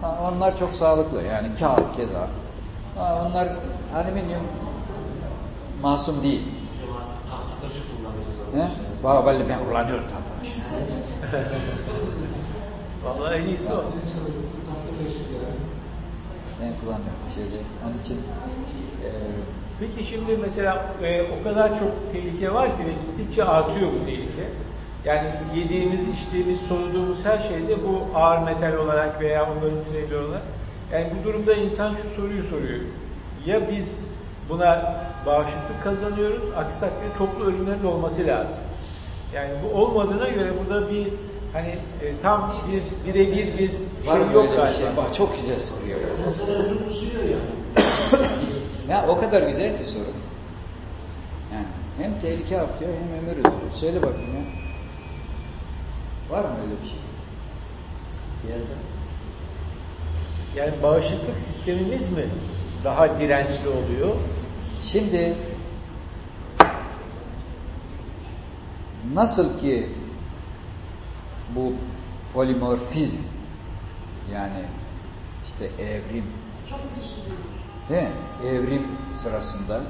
Speaker 1: Ha, onlar çok sağlıklı yani kağıt keza. Ha, onlar alüminyum masum değil. He? Bak vallahi ben kullanıyorum tatlı
Speaker 2: Vallahi en iyisi o.
Speaker 1: Ben kullanmıyorum şeyde. Onun için e,
Speaker 2: Peki şimdi mesela e, o kadar çok tehlike var ki ve gittikçe artıyor bu tehlike. Yani yediğimiz, içtiğimiz, soluduğumuz her şeyde bu ağır metal olarak veya onların türevleri olarak. Yani bu durumda insan şu soruyu soruyor. Ya biz buna bağışıklık kazanıyoruz, aksi takdirde toplu ölümlerin olması lazım. Yani bu olmadığına göre burada bir hani e, tam bir birebir bir
Speaker 1: var
Speaker 2: şey
Speaker 1: mı
Speaker 2: yok
Speaker 1: öyle bir
Speaker 2: galiba.
Speaker 1: şey? Bak çok güzel soruyor.
Speaker 3: Ömrünü sürüyor ya.
Speaker 1: Ya o kadar güzel ki soru. Yani hem tehlike artıyor hem ömür uzuyor. Söyle bakayım ya. Var mı öyle bir şey? Bir yerde.
Speaker 2: Yani bağışıklık sistemimiz mi daha dirençli oluyor?
Speaker 1: Şimdi nasıl ki bu polimorfizm yani işte evrim
Speaker 6: Çok.
Speaker 1: Değil mi? Evrim sırasında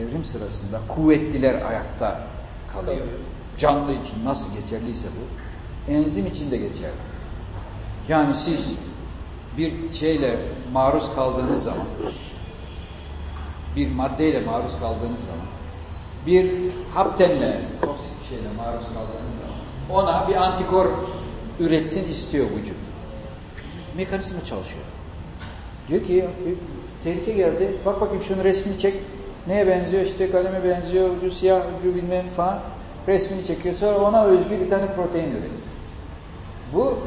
Speaker 1: evrim sırasında kuvvetliler ayakta kalıyor. Canlı için nasıl geçerliyse bu enzim için de geçerli. Yani siz bir şeyle maruz kaldığınız zaman bir maddeyle maruz kaldığınız zaman bir haptenle toksik bir şeyle maruz kaldığınız zaman ona bir antikor üretsin istiyor vücut. Mekanizma çalışıyor. Diyor ki tehlike geldi. Bak bakayım şunun resmini çek. Neye benziyor? İşte kaleme benziyor. Ucu siyah, ucu bilmem falan. Resmini çekiyor. Sonra ona özgü bir tane protein üretiyor. Bu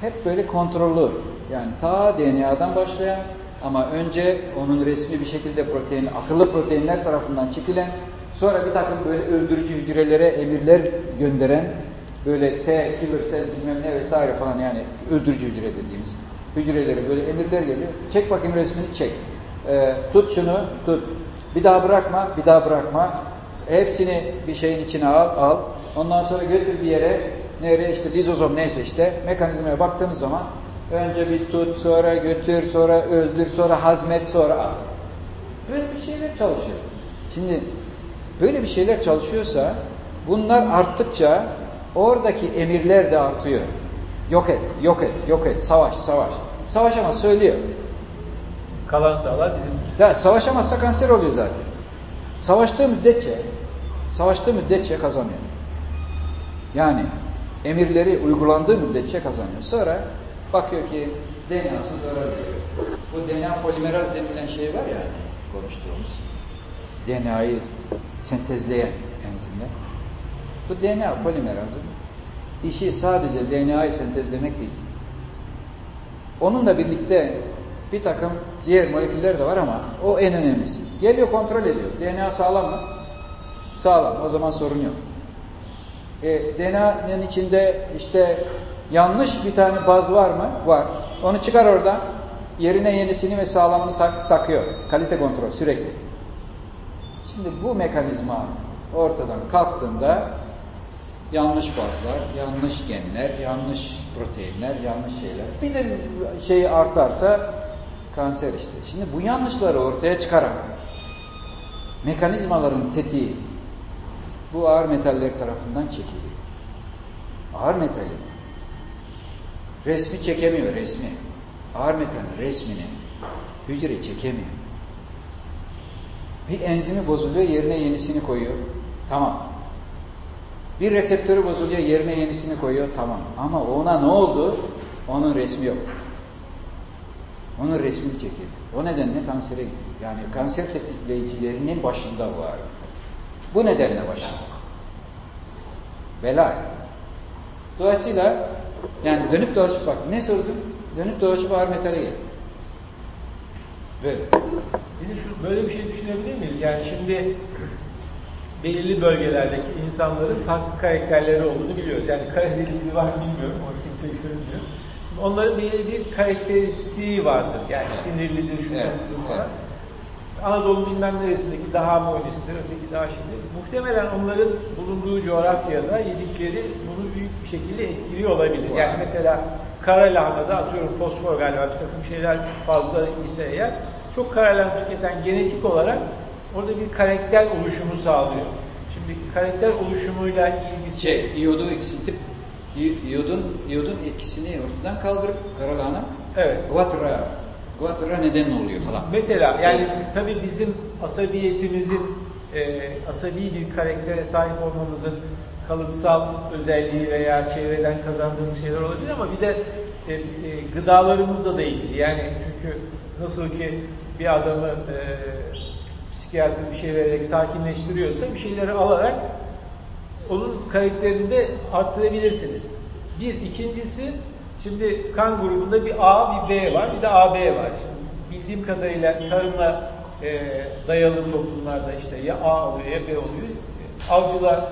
Speaker 1: hep böyle kontrollü. Yani ta DNA'dan başlayan ama önce onun resmi bir şekilde protein, akıllı proteinler tarafından çekilen, sonra bir takım böyle öldürücü hücrelere emirler gönderen, böyle T, killer cell bilmem ne vesaire falan yani öldürücü hücre dediğimiz hücrelere böyle emirler geliyor. Çek bakayım resmini çek. Ee, tut şunu, tut. Bir daha bırakma, bir daha bırakma. Hepsini bir şeyin içine al, al. Ondan sonra götür bir yere, nereye işte lizozom neyse işte mekanizmaya baktığınız zaman önce bir tut, sonra götür, sonra öldür, sonra hazmet, sonra al. Böyle bir şeyler çalışıyor. Şimdi böyle bir şeyler çalışıyorsa bunlar arttıkça oradaki emirler de artıyor. Yok et, yok et, yok et, savaş, savaş. Savaşamaz söylüyor.
Speaker 2: Kalan sağlar bizim.
Speaker 1: Ya savaşamazsa kanser oluyor zaten. Savaştığı müddetçe, savaştığı müddetçe kazanıyor. Yani emirleri uygulandığı müddetçe kazanıyor. Sonra bakıyor ki DNA'sı zarar veriyor. Bu DNA polimeraz denilen şey var ya konuştuğumuz. DNA'yı sentezleyen enzimler. Bu DNA polimerazın işi sadece DNA'yı sentezlemek değil. Onunla birlikte bir takım diğer moleküller de var ama o en önemlisi. Geliyor kontrol ediyor. DNA sağlam mı? Sağlam. O zaman sorun yok. E, DNA'nın içinde işte yanlış bir tane baz var mı? Var. Onu çıkar oradan. Yerine yenisini ve sağlamını tak, takıyor. Kalite kontrol sürekli. Şimdi bu mekanizma ortadan kalktığında yanlış bazlar, yanlış genler, yanlış proteinler, yanlış şeyler. Bir de şeyi artarsa kanser işte. Şimdi bu yanlışları ortaya çıkaran mekanizmaların tetiği bu ağır metaller tarafından çekiliyor. Ağır metali resmi çekemiyor resmi. Ağır metalin resmini hücre çekemiyor. Bir enzimi bozuluyor yerine yenisini koyuyor. Tamam. Bir reseptörü bozuluyor yerine yenisini koyuyor. Tamam. Ama ona ne oldu? Onun resmi yok. Onun resmini çekiyor. O nedenle kansere gidiyor. Yani kanser tetikleyicilerinin başında bu ağır Bu nedenle başında. Bela. Dolayısıyla yani dönüp dolaşıp bak ne sordun? Dönüp dolaşıp ağır metale gel. Böyle.
Speaker 2: Bir de şu böyle bir şey düşünebilir miyiz? Yani şimdi belirli bölgelerdeki insanların farklı karakterleri olduğunu biliyoruz. Yani Karadenizli var bilmiyorum, o kimse görmüyor. Onların belirli bir karakteristiği vardır. Yani sinirlidir, şundan
Speaker 1: Evet,
Speaker 2: evet,
Speaker 1: evet.
Speaker 2: Anadolu bilmem neresindeki daha muhalisidir, öteki daha şimdi. Muhtemelen onların bulunduğu coğrafyada yedikleri bunu büyük bir şekilde etkiliyor olabilir. Yani mesela kara lahanada atıyorum fosfor galiba bir takım şeyler fazla ise eğer çok kara lahana tüketen genetik olarak orada bir karakter oluşumu sağlıyor. Şimdi karakter oluşumuyla ilgisi
Speaker 1: Şey, iyodu eksiltip iyodun iyodun etkisini ortadan kaldırıp karalahana
Speaker 2: Evet.
Speaker 1: guatra guatra neden oluyor falan.
Speaker 2: Mesela yani tabii bizim asabiyetimizin e, asabi bir karaktere sahip olmamızın kalıtsal özelliği veya çevreden kazandığımız şeyler olabilir ama bir de e, e, gıdalarımızla da ilgili. Yani çünkü nasıl ki bir adamı e, psikiyatri bir şey vererek sakinleştiriyorsa bir şeyleri alarak onun karakterini de arttırabilirsiniz. Bir, ikincisi şimdi kan grubunda bir A, bir B var, bir de AB var. Şimdi bildiğim kadarıyla tarımla e, dayalı toplumlarda işte ya A oluyor ya B oluyor. Avcılar,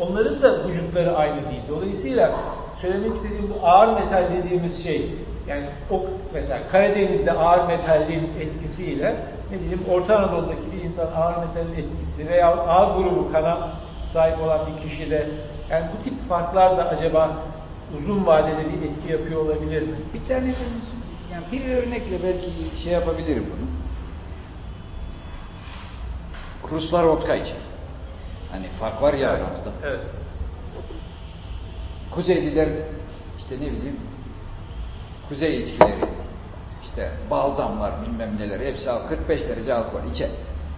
Speaker 2: onların da vücutları aynı değil. Dolayısıyla söylemek istediğim bu ağır metal dediğimiz şey, yani o mesela Karadeniz'de ağır metalin etkisiyle ne bileyim Orta Anadolu'daki bir insan ağır metalin etkisi veya A grubu kana sahip olan bir kişide yani bu tip farklar da acaba uzun vadede bir etki yapıyor olabilir mi?
Speaker 1: Bir tane yani bir örnekle belki şey yapabilirim bunu. Ruslar vodka içer. Hani fark var ya aramızda.
Speaker 2: Evet.
Speaker 1: Kuzeyliler işte ne bileyim kuzey içkileri işte balzamlar bilmem neler hepsi al 45 derece alkol içer.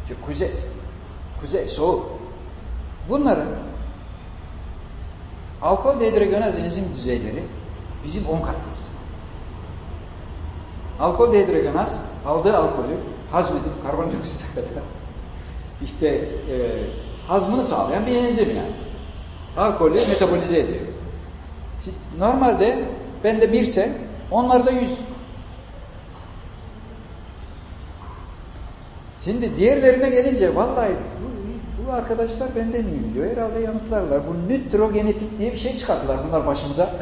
Speaker 1: Çünkü kuzey kuzey soğuk. Bunların alkol dehidrogenaz enzim düzeyleri bizim 10 katımız. Alkol dehidrogenaz aldığı alkolü hazmedip karbondioksite kadar işte e, hazmını sağlayan bir enzim yani. Alkolü metabolize ediyor. Şimdi Normalde bende birse onlarda yüz. Şimdi diğerlerine gelince vallahi bu, bu arkadaşlar benden iyi biliyor. Herhalde yanıtlarlar. Bu nütrogenetik diye bir şey çıkarttılar bunlar başımıza.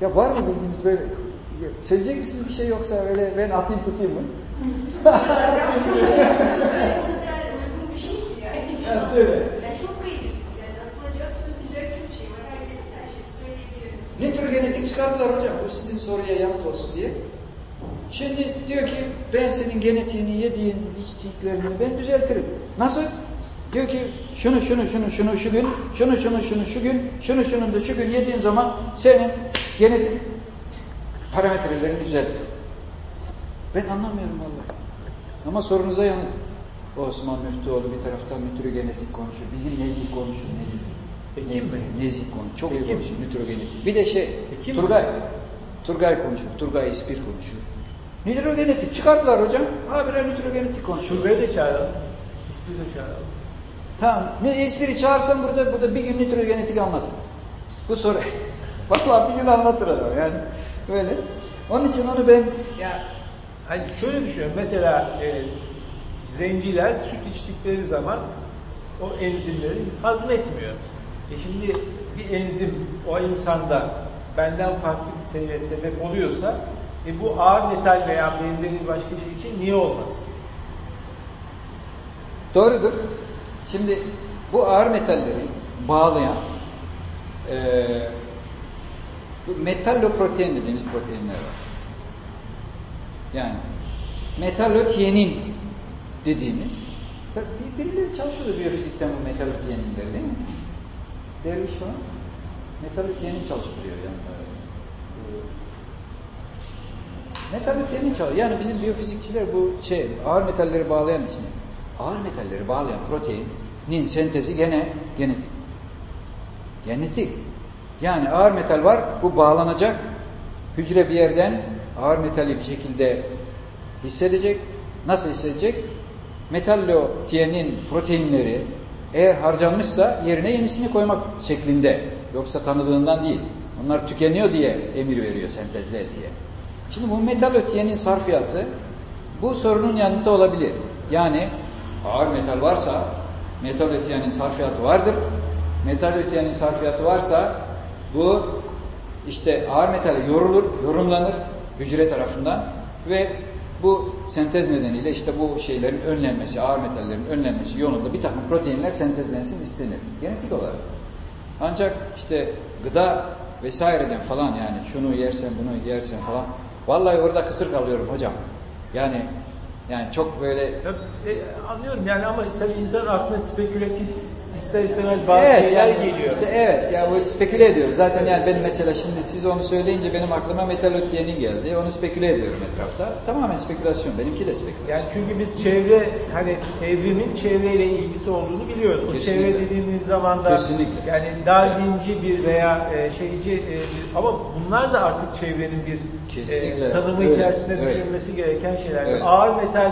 Speaker 1: ya var mı bildiğiniz böyle söyleyecek misiniz bir şey yoksa öyle ben atayım tutayım mı?
Speaker 2: Ya söyle.
Speaker 5: Şey.
Speaker 1: Nütrogenetik çıkarttılar hocam. Bu sizin soruya yanıt olsun diye. Şimdi diyor ki ben senin genetiğini, yediğin, içtiklerini ben düzeltirim. Nasıl? Diyor ki şunu şunu şunu şunu şu gün, şunu şunu şunu şu gün, şunu şunu da şu gün yediğin zaman senin genetik parametrelerini düzeltirim. Ben anlamıyorum vallahi. Ama sorunuza yanıt. Osman Müftüoğlu bir taraftan nütrogenetik konuşuyor. Bizim nezih konuşuyor, nezih. Nezih,
Speaker 2: mi?
Speaker 1: Nezih konu. Çok iyi
Speaker 2: Hekim.
Speaker 1: konuşuyor nütrogenetik. Bir de şey,
Speaker 2: Hekim mi?
Speaker 1: Turgay. Turgay konuşuyor. Turgay İspir konuşuyor. Nütrogenetik çıkardılar hocam. Habire nütrogenetik konuşuyor.
Speaker 2: Şubeyi de çağıralım. İsmi de çağıralım.
Speaker 1: Tamam. Ne İspir'i çağırsam burada burada bir gün nütrogenetik anlatır. Bu soru. Vallahi bir gün anlatır adam yani. Böyle. Onun için onu ben ya
Speaker 2: Hani şöyle düşünüyorum. Mesela e, zenciler süt içtikleri zaman o enzimleri hazmetmiyor. E şimdi bir enzim o insanda benden farklı bir sebep oluyorsa e bu ağır metal veya benzeri bir başka şey için niye olmasın?
Speaker 1: Doğrudur. Şimdi bu ağır metalleri bağlayan e, metalloprotein dediğimiz proteinler var. Yani metallotiyenin dediğimiz bir- birileri çalışıyordu biyofizikten bu metallotiyeninleri değil mi? Derviş falan metallotiyenin çalıştırıyor yani. Ee, Metallotiyenin çalışıyor. Yani bizim biyofizikçiler bu şey ağır metalleri bağlayan için ağır metalleri bağlayan proteinin sentezi gene genetik. Genetik. Yani ağır metal var, bu bağlanacak. Hücre bir yerden ağır metali bir şekilde hissedecek. Nasıl hissedecek? Metallotiyenin proteinleri eğer harcanmışsa yerine yenisini koymak şeklinde. Yoksa tanıdığından değil. Onlar tükeniyor diye emir veriyor sentezle diye. Şimdi bu metallotiyenin sarfiyatı bu sorunun yanıtı olabilir. Yani ağır metal varsa metallotiyenin sarfiyatı vardır. Metallotiyenin sarfiyatı varsa bu işte ağır metal yorulur, yorumlanır hücre tarafından ve bu sentez nedeniyle işte bu şeylerin önlenmesi, ağır metallerin önlenmesi yolunda bir takım proteinler sentezlensin istenir. Genetik olarak. Ancak işte gıda vesaireden falan yani şunu yersen bunu yersen falan vallahi orada kısır kalıyorum hocam. Yani Yani çok böyle
Speaker 2: Ya, e, anlıyorum yani ama tabii insan aklına spekülatif ister istemez bazı
Speaker 1: evet,
Speaker 2: şeyler
Speaker 1: yani
Speaker 2: geliyor.
Speaker 1: Işte evet ya bu speküle ediyoruz. Zaten yani benim mesela şimdi siz onu söyleyince benim aklıma Metal Ötyen'in geldi. Onu speküle ediyorum etrafta. Tamamen spekülasyon. Benimki de spekülasyon.
Speaker 2: Yani çünkü biz çevre hani evrimin çevreyle ilgisi olduğunu biliyoruz. O
Speaker 1: Kesinlikle.
Speaker 2: çevre dediğimiz zaman da
Speaker 1: Kesinlikle.
Speaker 2: yani Darwinci bir veya e, şeyci e, bir, ama bunlar da artık çevrenin bir
Speaker 1: Kesinlikle.
Speaker 2: e, tanımı
Speaker 1: Öyle,
Speaker 2: içerisinde
Speaker 1: öyle.
Speaker 2: düşünülmesi gereken şeyler.
Speaker 1: Evet.
Speaker 2: Ağır metal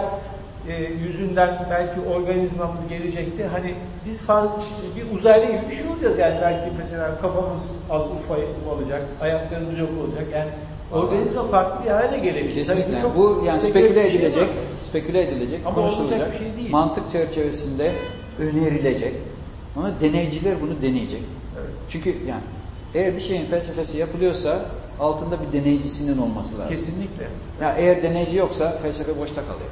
Speaker 2: e, yüzünden belki organizmamız gelecekti. Hani biz fazla, bir uzaylı gibi bir şey olacağız yani belki mesela kafamız az ufa, ufalacak, ayaklarımız yok olacak. Yani organizma farklı bir hale gelebilir.
Speaker 1: Kesinlikle.
Speaker 2: Tabii çok
Speaker 1: bu yani speküle
Speaker 2: şey
Speaker 1: edilecek,
Speaker 2: ama-
Speaker 1: speküle edilecek,
Speaker 2: Ama
Speaker 1: konuşulacak,
Speaker 2: olacak bir şey değil.
Speaker 1: mantık çerçevesinde önerilecek. Ama deneyciler bunu deneyecek.
Speaker 2: Evet.
Speaker 1: Çünkü yani eğer bir şeyin felsefesi yapılıyorsa altında bir deneycisinin olması lazım.
Speaker 2: Kesinlikle.
Speaker 1: Ya eğer deneyici yoksa felsefe boşta kalıyor.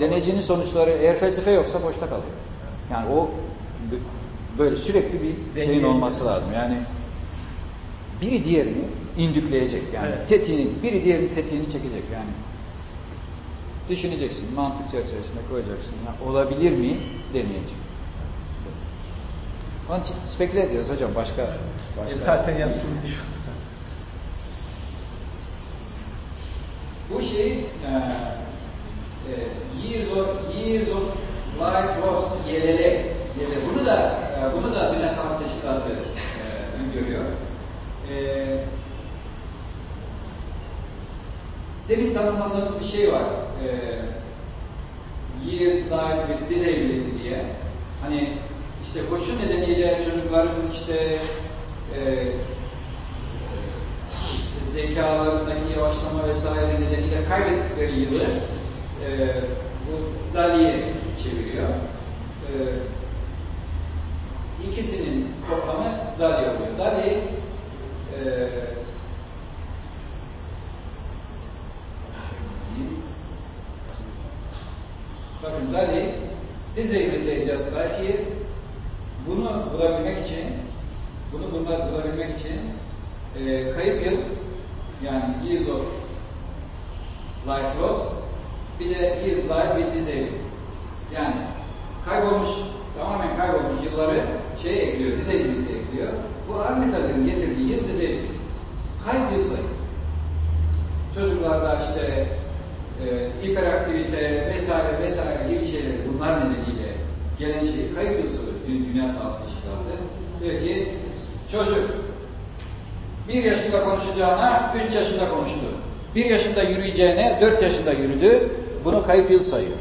Speaker 1: Deneyicinin sonuçları eğer felsefe yoksa boşta kalıyor. Yani o böyle sürekli bir şeyin olması lazım. Yani biri diğerini indükleyecek. Yani
Speaker 2: Evet.
Speaker 1: tetiğini, biri diğerinin tetiğini çekecek yani. Düşüneceksin, mantık çerçevesinde koyacaksın. Ya, olabilir mi? Deneyecek. Onun için speküle ediyoruz hocam. Başka, başka.
Speaker 2: E, Zaten yaptığımız iş.
Speaker 1: Bu şey e, years of years of life lost YLL YLL. Bunu da e, bunu da Dünya Sağlık Teşkilatı e, öngörüyor. E, demin tanımladığımız bir şey var. E, years life with disability diye. Hani işte koşu nedeniyle çocukların işte e, zekalarındaki yavaşlama vesaire nedeniyle kaybettikleri yılı e, bu DALI'ye çeviriyor. E, ikisinin toplamı DALI oluyor. DALI e, bakın DALI Disability Just Life Here bunu bulabilmek için bunu bunlar bulabilmek için e, kayıp yıl yani years of life lost bir de life with disability yani kaybolmuş tamamen kaybolmuş yılları şey ekliyor, disability ekliyor. Bu metallerin getirdiği yıl disability. Kayıp yıl sayı. Çocuklarda işte e, hiperaktivite vesaire vesaire gibi şeyleri bunlar nedeniyle gelen şey kayıp yıl sayı Dü- Dünya Sağlık Teşkilatı. Diyor ki çocuk bir yaşında konuşacağına üç yaşında konuştu. Bir yaşında yürüyeceğine dört yaşında yürüdü. Bunu kayıp yıl sayıyor.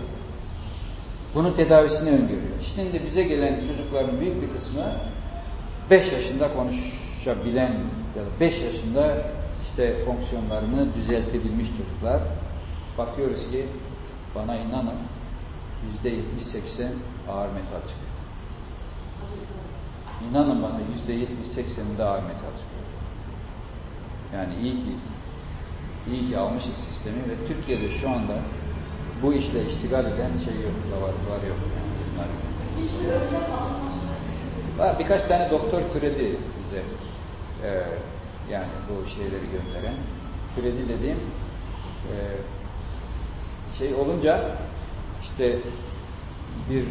Speaker 1: Bunun tedavisini öngörüyor. Şimdi bize gelen çocukların büyük bir kısmı 5 yaşında konuşabilen ya da 5 yaşında işte fonksiyonlarını düzeltebilmiş çocuklar. Bakıyoruz ki bana inanın yüzde 70-80 ağır metal çıkıyor. İnanın bana yüzde 70-80'inde ağır metal çıkıyor. Yani iyi ki iyi ki almışız sistemi ve Türkiye'de şu anda bu işle iştigal eden şey yok, laboratuvar yok. Yani bunlar. Var, birkaç tane doktor türedi bize. Ee, yani bu şeyleri gönderen. Türedi dediğim e, şey olunca işte bir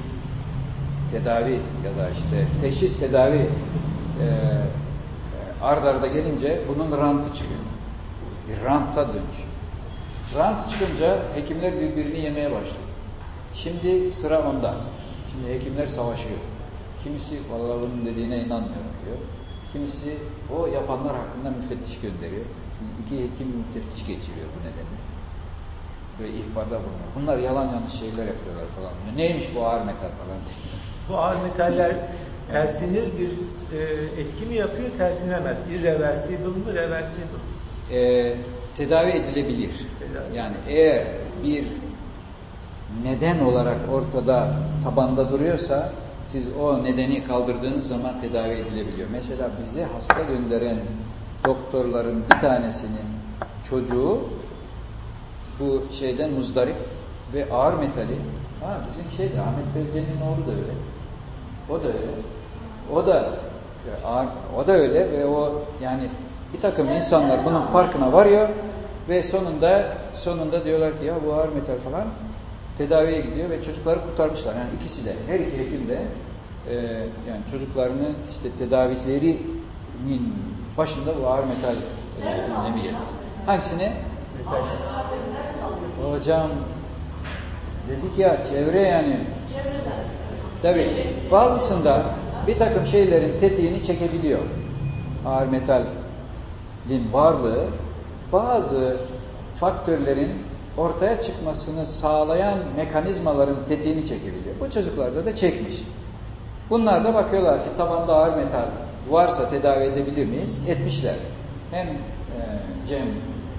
Speaker 1: tedavi ya da işte teşhis tedavi e, e, ard arda gelince bunun rantı çıkıyor. Bir ranta dönüşüyor. Rant çıkınca hekimler birbirini yemeye başlıyor. Şimdi sıra onda. Şimdi hekimler savaşıyor. Kimisi vallahi bunun dediğine inanmıyorum diyor. Kimisi o yapanlar hakkında müfettiş gönderiyor. Şimdi iki hekim müfettiş geçiriyor bu nedenle. Böyle ihbarda bulunuyor. Bunlar yalan yanlış şeyler yapıyorlar falan. Neymiş bu ağır metal falan diyor.
Speaker 2: Bu ağır metaller tersinir bir e, etki mi yapıyor, tersinemez. Irreversible mi, reversible mi?
Speaker 1: e, tedavi edilebilir. Yani eğer bir neden olarak ortada tabanda duruyorsa siz o nedeni kaldırdığınız zaman tedavi edilebiliyor. Mesela bize hasta gönderen doktorların bir tanesinin çocuğu bu şeyden muzdarip ve ağır metali ha bizim şeyde Ahmet Belce'nin oğlu da öyle. O da öyle. O da e, ağır, o da öyle ve o yani bir takım insanlar bunun farkına varıyor ve sonunda sonunda diyorlar ki ya bu ağır metal falan tedaviye gidiyor ve çocukları kurtarmışlar. Yani ikisi de, her iki hekim de e, yani çocuklarını işte tedavilerinin başında bu ağır metal e, ünlemi geliyor. Hangisini? Hocam dedik ya çevre yani. Tabii bazısında bir takım şeylerin tetiğini çekebiliyor. Ağır metalin varlığı bazı faktörlerin ortaya çıkmasını sağlayan mekanizmaların tetiğini çekebiliyor. Bu çocuklarda da çekmiş. Bunlar da bakıyorlar ki tabanda ağır metal varsa tedavi edebilir miyiz? Etmişler. Hem e, Cem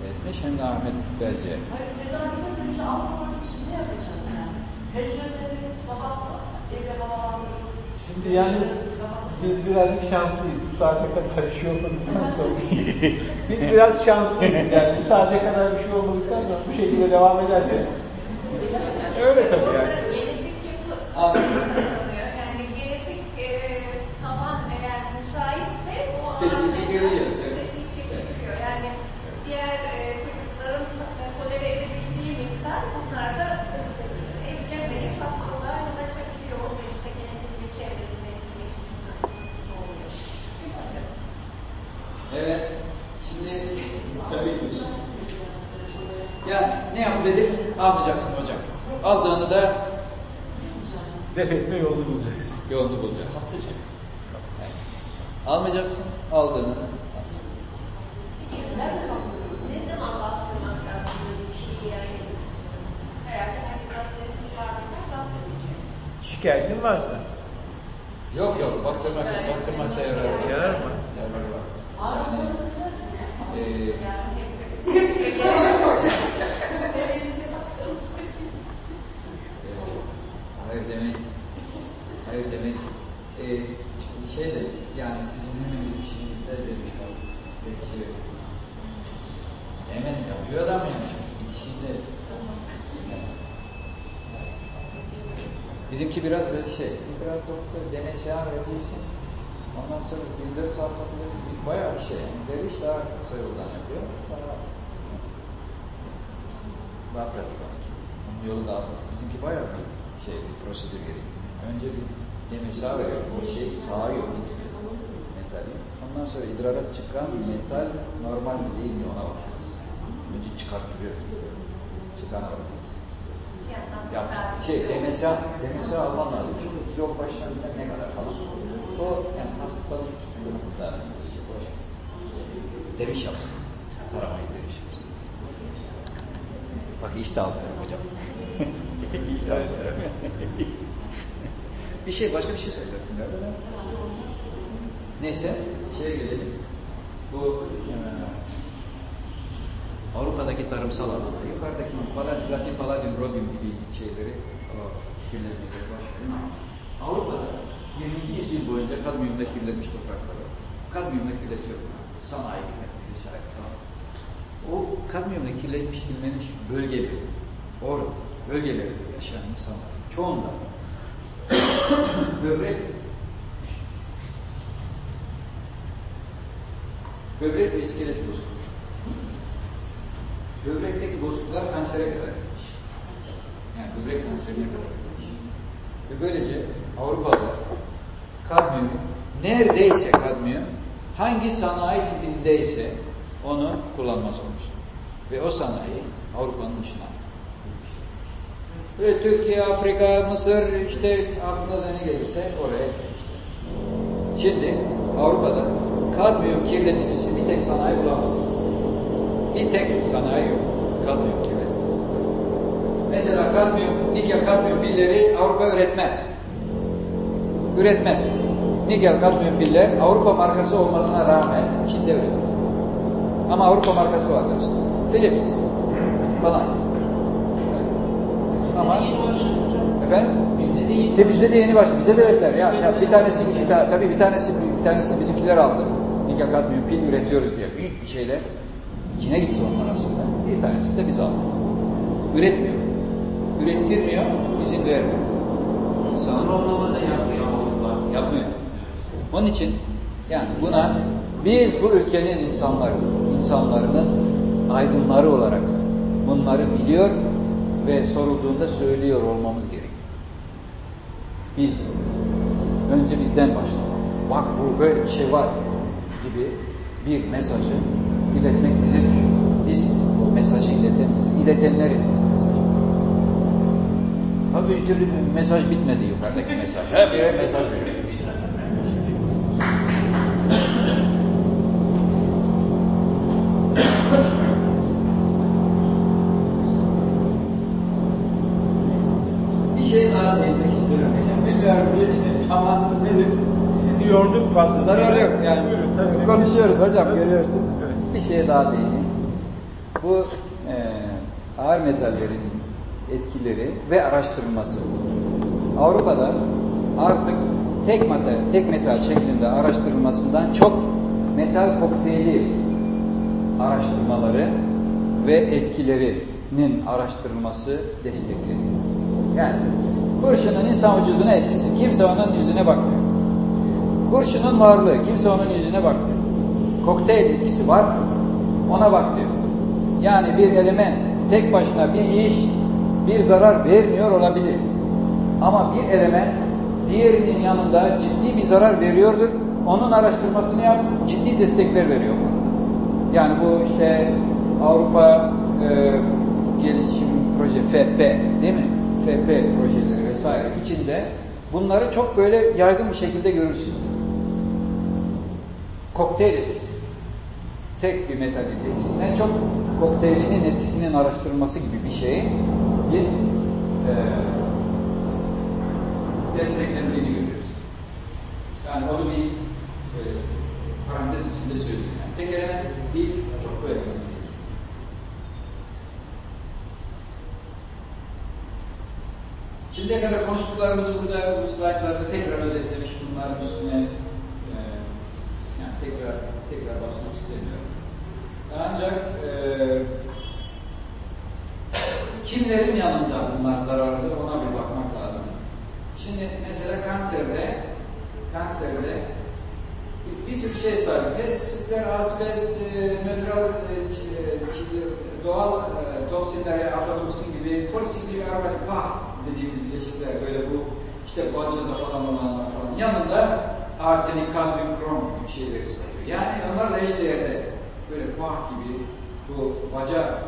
Speaker 1: etmiş hem de Ahmet Belce.
Speaker 6: Hayır, tedavide önce almamak için ne yapacağız yani? Pencereleri sabah evde bağlanır.
Speaker 2: Şimdi yalnız biz birazcık şanslıyız. Bu saate kadar bir şey olmadıktan sonra. biz biraz şanslıyız yani. Bu saate kadar bir şey olmadıktan sonra bu şekilde devam ederseniz. Öyle tabii yani.
Speaker 5: E,
Speaker 1: Tetiği çekebiliyor.
Speaker 5: Tetiği çekebiliyor. Yani diğer e, çocukların e, tolere edebildiği miktar bunlar da e, edilemeyip hastalığa yol açabiliyor. Onu işte genetik ve çevrenin etkileşimi oluyor. Değil mi hocam?
Speaker 1: Evet. Şimdi tabii ki. Ya ne yap dedim? Almayacaksın hocam. Aldığını da
Speaker 2: Def etme yolunu bulacaksın.
Speaker 1: yolunu bulacaksın. Evet. Almayacaksın, aldığını da alacaksın.
Speaker 5: Ne zaman baktırmak lazım bir şeyi yani? Herhalde herkes adresini vardır, baktırmayacak.
Speaker 2: Şikayetin varsa.
Speaker 1: Yok yok, baktırmak yok. Baktırmakta yarar.
Speaker 2: Yarar mı?
Speaker 1: Yarar var.
Speaker 6: Ağrısını
Speaker 1: Ee, hayır demeyiz. Hayır demeyiz. Ee, şey de yani sizin hemen bir işinizde de bir bir şey hemen yapıyor adam yani. İçinde. Bizimki biraz böyle şey, biraz doktor DNSA vereceksin. Ondan sonra 24 saat takılıyor. Bayağı bir şey. Yani derviş daha kısa yoldan yapıyor. Daha, daha pratik var. Onun yolu daha Bizimki bayağı bir şey, bir prosedür gerekiyor. Önce bir DNSA veriyor. O şey sağıyor metali. Ondan sonra idrara çıkan metal normal mi değil mi ona bakıyoruz. Önce çıkarttırıyor. Çıkan bakıyoruz. Ya şey DMSA, DMSA alman lazım. Çünkü kilo başına bilmem ne kadar falan. O durumunda şey, boş. Deriş yapsın. Taramayı deriş yapsın. Bak işte aferin hocam. işte aferin. bir şey başka bir şey söyleyeceksin. Neyse şeye gelelim. Bu e, Avrupa'daki tarımsal alanda yukarıdaki palladium, latin palladium rhodium gibi şeyleri o. Avrupa'da 20. yüzyıl boyunca kadmiyumda kirlenmiş toprakları. Kadmiyumda kirletiyor. Sanayi vesaire falan. O kadmiyumda kirlenmiş, kirlenmiş bölgeleri, or bölgelerinde yaşayan insanlar çoğunda böbrek böbrek ve iskelet bozukluğu. Böbrekteki bozukluklar kansere kadar gitmiş. Yani böbrek kanserine kadar gitmiş. Ve böylece Avrupa'da kadmiyum neredeyse kadmiyum hangi sanayi tipindeyse onu kullanmaz olmuş. Ve o sanayi Avrupa'nın dışına. Ve Türkiye, Afrika, Mısır işte aklınıza ne gelirse oraya gitmişler. Şimdi Avrupa'da kadmiyum kirleticisi bir tek sanayi bulamazsınız. Bir tek sanayi yok. Kadmiyum kirleticisi. Mesela kadmiyum, nikel kadmiyum pilleri Avrupa üretmez. Üretmez. Nikel kadmiyum piller Avrupa markası olmasına rağmen Çin'de üretilir. Ama Avrupa markası vardır işte. Philips falan. Ama
Speaker 3: başladı hocam.
Speaker 1: efendim
Speaker 3: Bizde de yeni
Speaker 1: İşte bizde de yeni başladı. Bize de verdiler ya. ya bir tanesi bir ta, tabii bir tanesi bir tanesini bizimkiler aldı. Nikel kadmiyum pil üretiyoruz diye büyük bir şeyle Çin'e gitti onlar aslında. Bir tanesi de biz aldık. Üretmiyor. Ürettirmiyor, izin vermiyor.
Speaker 3: Programlama da yapmıyor Avrupa.
Speaker 1: Yapmıyor. Onun için yani buna biz bu ülkenin insanları, insanlarının aydınları olarak bunları biliyor ve sorulduğunda söylüyor olmamız gerekiyor. Biz önce bizden başlayalım. Bak bu böyle bir şey var gibi bir mesajı iletmek bize düşüyor. Biziz. Bu mesajı ileten biz. İletenleriz Abi bir türlü mesaj bitmedi yukarıdaki mesaj. Her bire mesaj veriyor. Bir şey daha değinmek istiyorum. Bilmiyorum bir zamanınız nedir?
Speaker 2: Sizi yorduk fazla.
Speaker 1: Zarar yok yani.
Speaker 2: Buyurun, tabii.
Speaker 1: Konuşuyoruz hocam
Speaker 2: Tabii.
Speaker 1: görüyorsun.
Speaker 2: Evet.
Speaker 1: Bir şey daha değineyim. Bu e, ağır metallerin etkileri ve araştırılması. Avrupa'da artık tek metal, tek metal şeklinde araştırılmasından çok metal kokteyli araştırmaları ve etkilerinin araştırılması destekleniyor. Yani kurşunun insan vücuduna etkisi. Kimse onun yüzüne bakmıyor. Kurşunun varlığı. Kimse onun yüzüne bakmıyor. Kokteyl etkisi var? Ona bak diyor. Yani bir element tek başına bir iş, bir zarar vermiyor olabilir. Ama bir element diğerinin yanında ciddi bir zarar veriyordur. Onun araştırmasını yap, ciddi destekler veriyor. Yani bu işte Avrupa e, Gelişim Proje FP değil mi? FP projeleri vesaire içinde bunları çok böyle yaygın bir şekilde görürsün. Kokteyl etkisi. Tek bir metalin etkisinden çok kokteylinin etkisinin araştırılması gibi bir şeyin bir e, desteklendiğini görüyoruz. Yani onu bir e, parantez içinde söyleyeyim. Yani tek element değil, çok böyle değil. Şimdiye kadar konuştuklarımızı burada bu slaytlarda tekrar özetlemiş bunların üstüne e, yani tekrar tekrar basmak istemiyorum. Ancak e, kimlerin yanında bunlar zararlı ona bir bakmak lazım. Şimdi mesela kanserde kanserde bir, sürü şey sayıyor. Pestisitler, asbest, e, nötral e, e, doğal toksinler, aflatoksin gibi polisiklik aromatik pah dediğimiz bileşikler böyle bu işte bacada falan olanlar falan yanında arsenik, kadmiyum, krom gibi şeyleri sayıyor. Yani onlarla eşdeğerde böyle pah gibi bu baca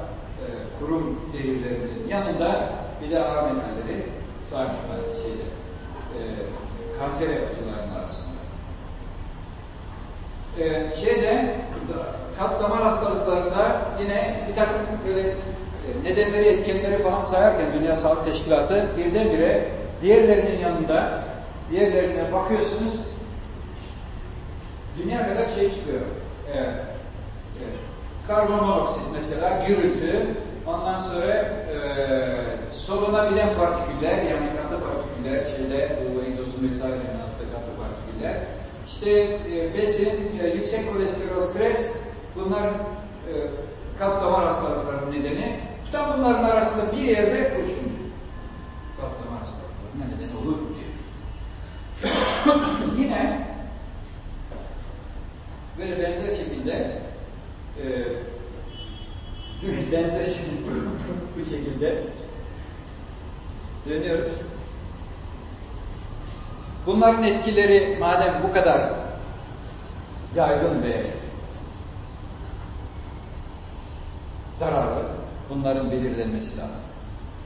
Speaker 1: e, kurum zehirlerinin yanında bir de ağır metalleri saymış şeyde e, kanser yapıcıların arasında. Ee, şeyde kalp damar hastalıklarında yine bir takım böyle nedenleri, etkenleri falan sayarken Dünya Sağlık Teşkilatı birdenbire diğerlerinin yanında diğerlerine bakıyorsunuz dünya kadar şey çıkıyor. Evet. Karbon monoksit mesela, gürültü, ondan sonra e, solunabilen partiküller, yani katı partiküller, şeyde bu egzozun vesairenin altında katı partiküller, işte e, besin, e, yüksek kolesterol, stres, bunlar e, kalp damar hastalıklarının nedeni. Tam bunların arasında bir yerde kurşun. Kalp damar hastalıklarına neden olur diyor. Yine böyle benzer şekilde e, benzer şekilde bu şekilde dönüyoruz. Bunların etkileri madem bu kadar yaygın ve zararlı, bunların belirlenmesi lazım.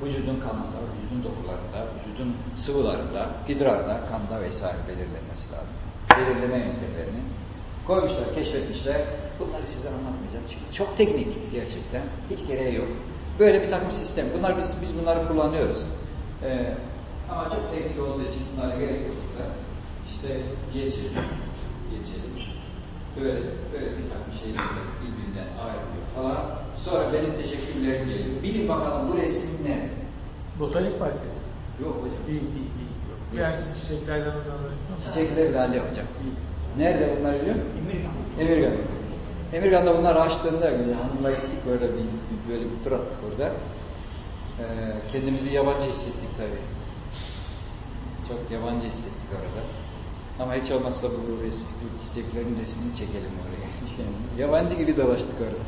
Speaker 1: Vücudun kanında, vücudun dokularında, vücudun sıvılarında, idrarda, kanda vesaire belirlenmesi lazım. Belirleme yöntemlerini koymuşlar, keşfetmişler. Bunları size anlatmayacağım çünkü çok teknik gerçekten. Hiç gereği yok. Böyle bir takım sistem. Bunlar biz, biz bunları kullanıyoruz. Ee, ama çok teknik olduğu için bunlara gerek yok. İşte geçelim, geçelim. Böyle, böyle bir takım şeyler birbirinden ayrılıyor falan. Sonra benim teşekkürlerim geliyor. Bilin bakalım bu resim ne?
Speaker 2: Botanik bahçesi.
Speaker 1: Yok hocam.
Speaker 2: Değil, değil, değil. Yok. Yani çiçeklerden onlardan.
Speaker 1: Çiçekler lale hocam. Nerede bunlar biliyor musun? Emirgan. Emirgan. Emirgan'da bunlar açtığında hanımla gittik böyle bir, bir böyle bir tur attık orada. Ee, kendimizi yabancı hissettik tabii. Çok yabancı hissettik orada. Ama hiç olmazsa bu, res, bu çiçeklerin resmini çekelim oraya. yabancı gibi dolaştık orada.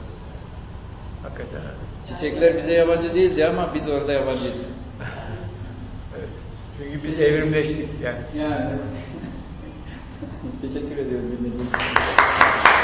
Speaker 2: Hakikaten.
Speaker 1: Çiçekler bize yabancı değildi ama biz orada yabancıydık.
Speaker 2: Evet. Çünkü biz evrimleştik yani.
Speaker 1: Yani. Teşekkür ediyorum dinlediğiniz için.